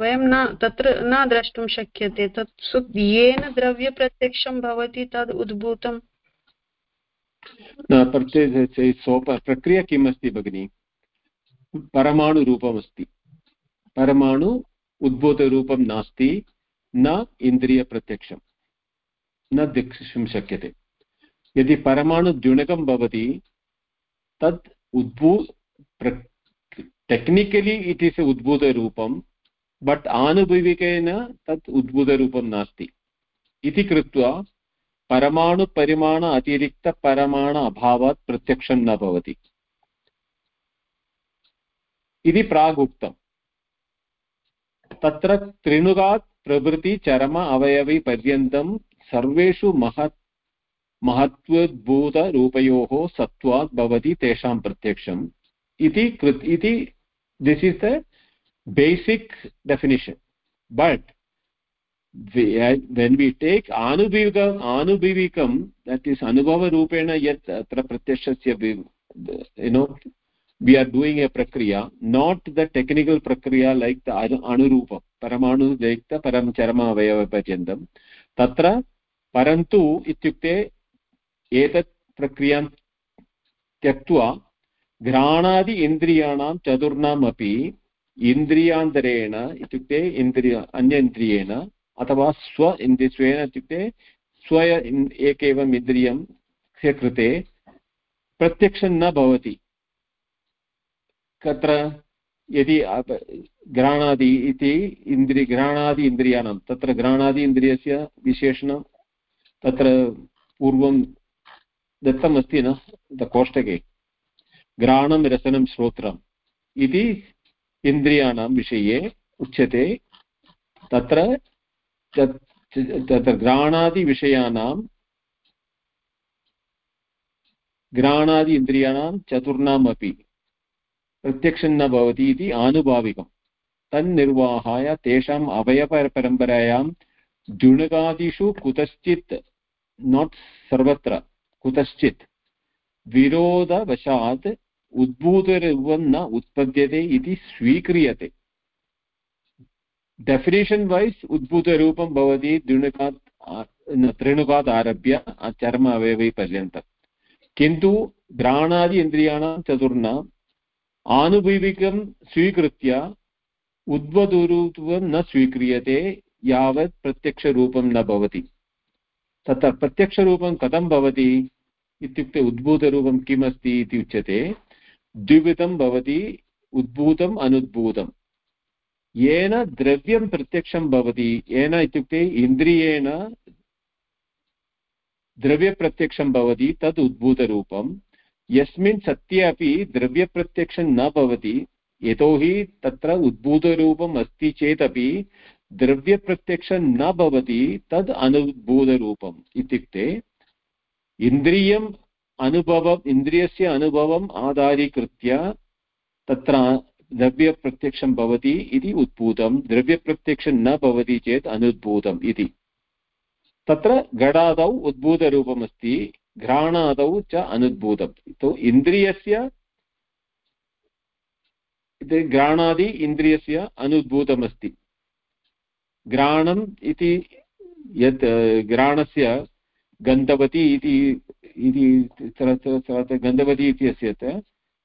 वयं न तत्र न द्रष्टुं शक्यते। तत् येन द्रव्यप्रत्यक्षं भवति तद् उद्भूतम् प्रक्रिया किम् अस्ति भगिनि? परमाणुरूपमस्ति। परमाणु उद्भूतरूपं नास्ति, न इन्द्रियप्रत्यक्षं। न द्रष्टुं शक्यते। यदि परमाणुद्युणकं भवति तत् उद्भू टेक्निकलि इट् इस् उद्भूतरूपं, बट् आनुभविकेन तत् उद्भूतरूपं नास्ति। इति कृत्वा परमाणुपरिमाण अतिरिक्तपरमाण अभावात् प्रत्यक्षं न भवति। इति प्राग् उक्तम् तत्र त्रिणुगात् प्रभृति चरम अवयविपर्यन्तं सर्वेषु महत् महत्त्वद्भूतरूपयोः सत्त्वात् भवति तेषां प्रत्यक्षम्। iti krit iti this is the basic definition. But anubhivikam anubhivikam that is anubhava rupena yat atra pratyashasya you know we are doing a prakriya not the technical prakriya like the anurupa paramanu jaikta param charama avayava paryandam tatra परन्तु इत्युक्ते एतत् प्रक्रियाँ त्यक्त्वा घ्राणादि इन्द्रियाणां चतुर्णाम् अपि इन्द्रियान्तरेण इत्युक्ते इन्द्रिय अन्य इन्द्रियेण अथवा स्व इन्द्रि स्वेन इत्युक्ते स्व एकैवम् इन्द्रियं कृते प्रत्यक्षं न भवति। तत्र यदि घ्राणादि इति इन्द्रि घ्राणादि इन्द्रियाणां, तत्र घ्राणादि इन्द्रियस्य विशेषणं तत्र पूर्वं दत्तमस्ति न कोष्टके। घ्राणं रसनं, श्रोत्रम् इति इन्द्रियाणां विषये उच्यते। तत्र तत्र घ्राणादिविषयाणां घ्राणादि इन्द्रियाणां चतुर्णामपि प्रत्यक्षं न भवति इति आनुभाविकं। तन्निर्वाहाय तेषाम् अवयवपरम्परायां द्युणकादिषु कुतश्चित् नाट् सर्वत्र, कुतश्चित् विरोधवशात् उद्भूतरूपं न उत्पद्यते इति स्वीक्रियते। डेफिनेशन् वैस् उद्भूतरूपं भवति द्विणुकात् त्रिणुकात् आरभ्य चर्म अवयवपर्यन्तं किन्तु घ्राणादि इन्द्रियाणां चतुर्णाम् आनुभविकं स्वीकृत्य उद्वदुरूपं न स्वीक्रियते यावत् प्रत्यक्षरूपं न भवति तत्र प्रत्यक्षरूपं कथं भवति इत्युक्ते उद्भूतरूपं किम् अस्ति इति उच्यते द्विविधं भवति उद्भूतम् अनुद्भूतम् येन द्रव्यं प्रत्यक्षं भवति। येन इत्युक्ते इन्द्रियेण द्रव्यप्रत्यक्षं भवति, तद् उद्भूतरूपं। यस्मिन् सत्ये अपि द्रव्यप्रत्यक्षं न भवति, यतोहि तत्र उद्भूतरूपम् अस्ति चेदपि द्रव्यप्रत्यक्षं न भवति, तद् अनुद्भूतरूपम् इत्युक्ते इन्द्रियम् अनुभवम्, इन्द्रियस्य अनुभवम् आधारीकृत्य तत्र द्रव्यप्रत्यक्षं भवति इति उद्भूतं द्रव्यप्रत्यक्षं न भवति चेत् अनुद्भूतम् इति। तत्र घटादौ उद्भूतरूपमस्ति, घ्राणादौ च अनुद्भूतं तो इन्द्रियस्य घ्राणादि इन्द्रियस्य अनुद्भूतमस्ति। घ्राणम् इति यत् घ्राणस्य गन्धवती इति गन्धवती इति अस्य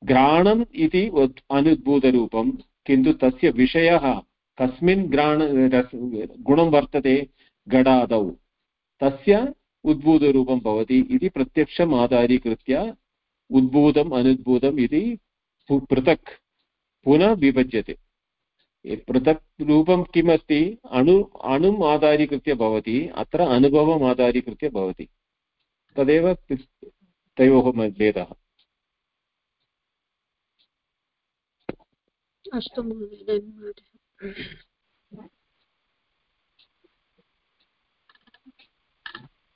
घ्राणम् इति अनुद्भूतरूपं, किन्तु तस्य विषयः कस्मिन् घ्राण गुणं वर्तते घटादौ तस्य उद्भूतरूपं भवति इति प्रत्यक्षम् आधारीकृत्य उद्भूतम्, अनुद्भूतम् इति पृथक् पुनः विभज्यते। पृथक् रूपं किम् अस्ति अणु, अणुम् आधारीकृत्य भवति, अत्र अनुभवम् आधारीकृत्य भवति। तदेव तयोः भेदः। अस्तु महोदय धन्यवादः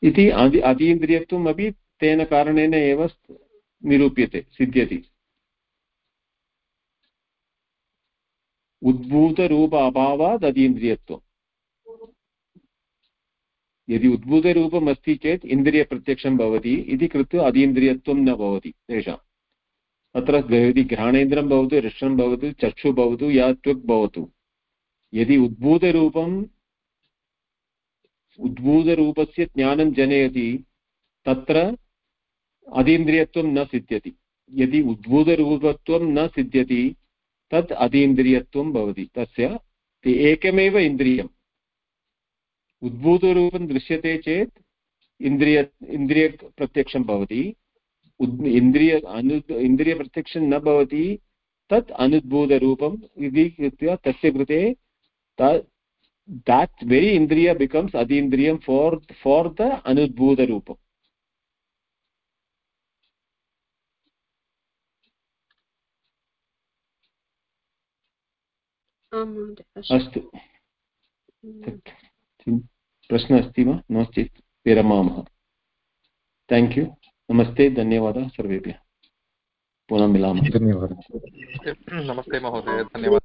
इति अति अतीन्द्रियत्वम् अपि तेन कारणेन एव निरूप्यते, सिद्ध्यति। उद्भूतरूप अभावात् अतीन्द्रियत्वम् यदि उद्भूतरूपम् अस्ति चेत् इन्द्रियप्रत्यक्षं भवति, इति कृत्वा अतीन्द्रियत्वं न भवति, तेषाम्। अत्र यदि घ्राणेन्द्रं भवतु रक्षणं भवतु, चक्षुः भवतु, या त्वक् भवतु। यदि उद्भूतरूपं, उद्भूतरूपस्य ज्ञानं जनयति, तत्र अतीन्द्रियत्वं न सिद्ध्यति। यदि उद्भूतरूपत्वं न सिद्ध्यति, तत् अतीन्द्रियत्वं भवति। तस्य एकमेव इन्द्रियम्। उद्भूतरूपं दृश्यते चेत्, इन्द्रिय, इन्द्रियप्रत्यक्षं भवति। इन्द्रिय अनु इन्द्रियप्रत्यक्षं न भवति तत् अनुद्भूतरूपम् इति कृत्वा तस्य कृते that very indriya becomes adindriyam for for the anudbhuta rupam अस्तु। प्रश्नः अस्ति वा? नो चेत् विरमामः। थेङ्क् यू नमस्ते धन्यवादः सर्वेभ्यः पुनः मिलामः। धन्यवादः। नमस्ते महोदय धन्यवादः।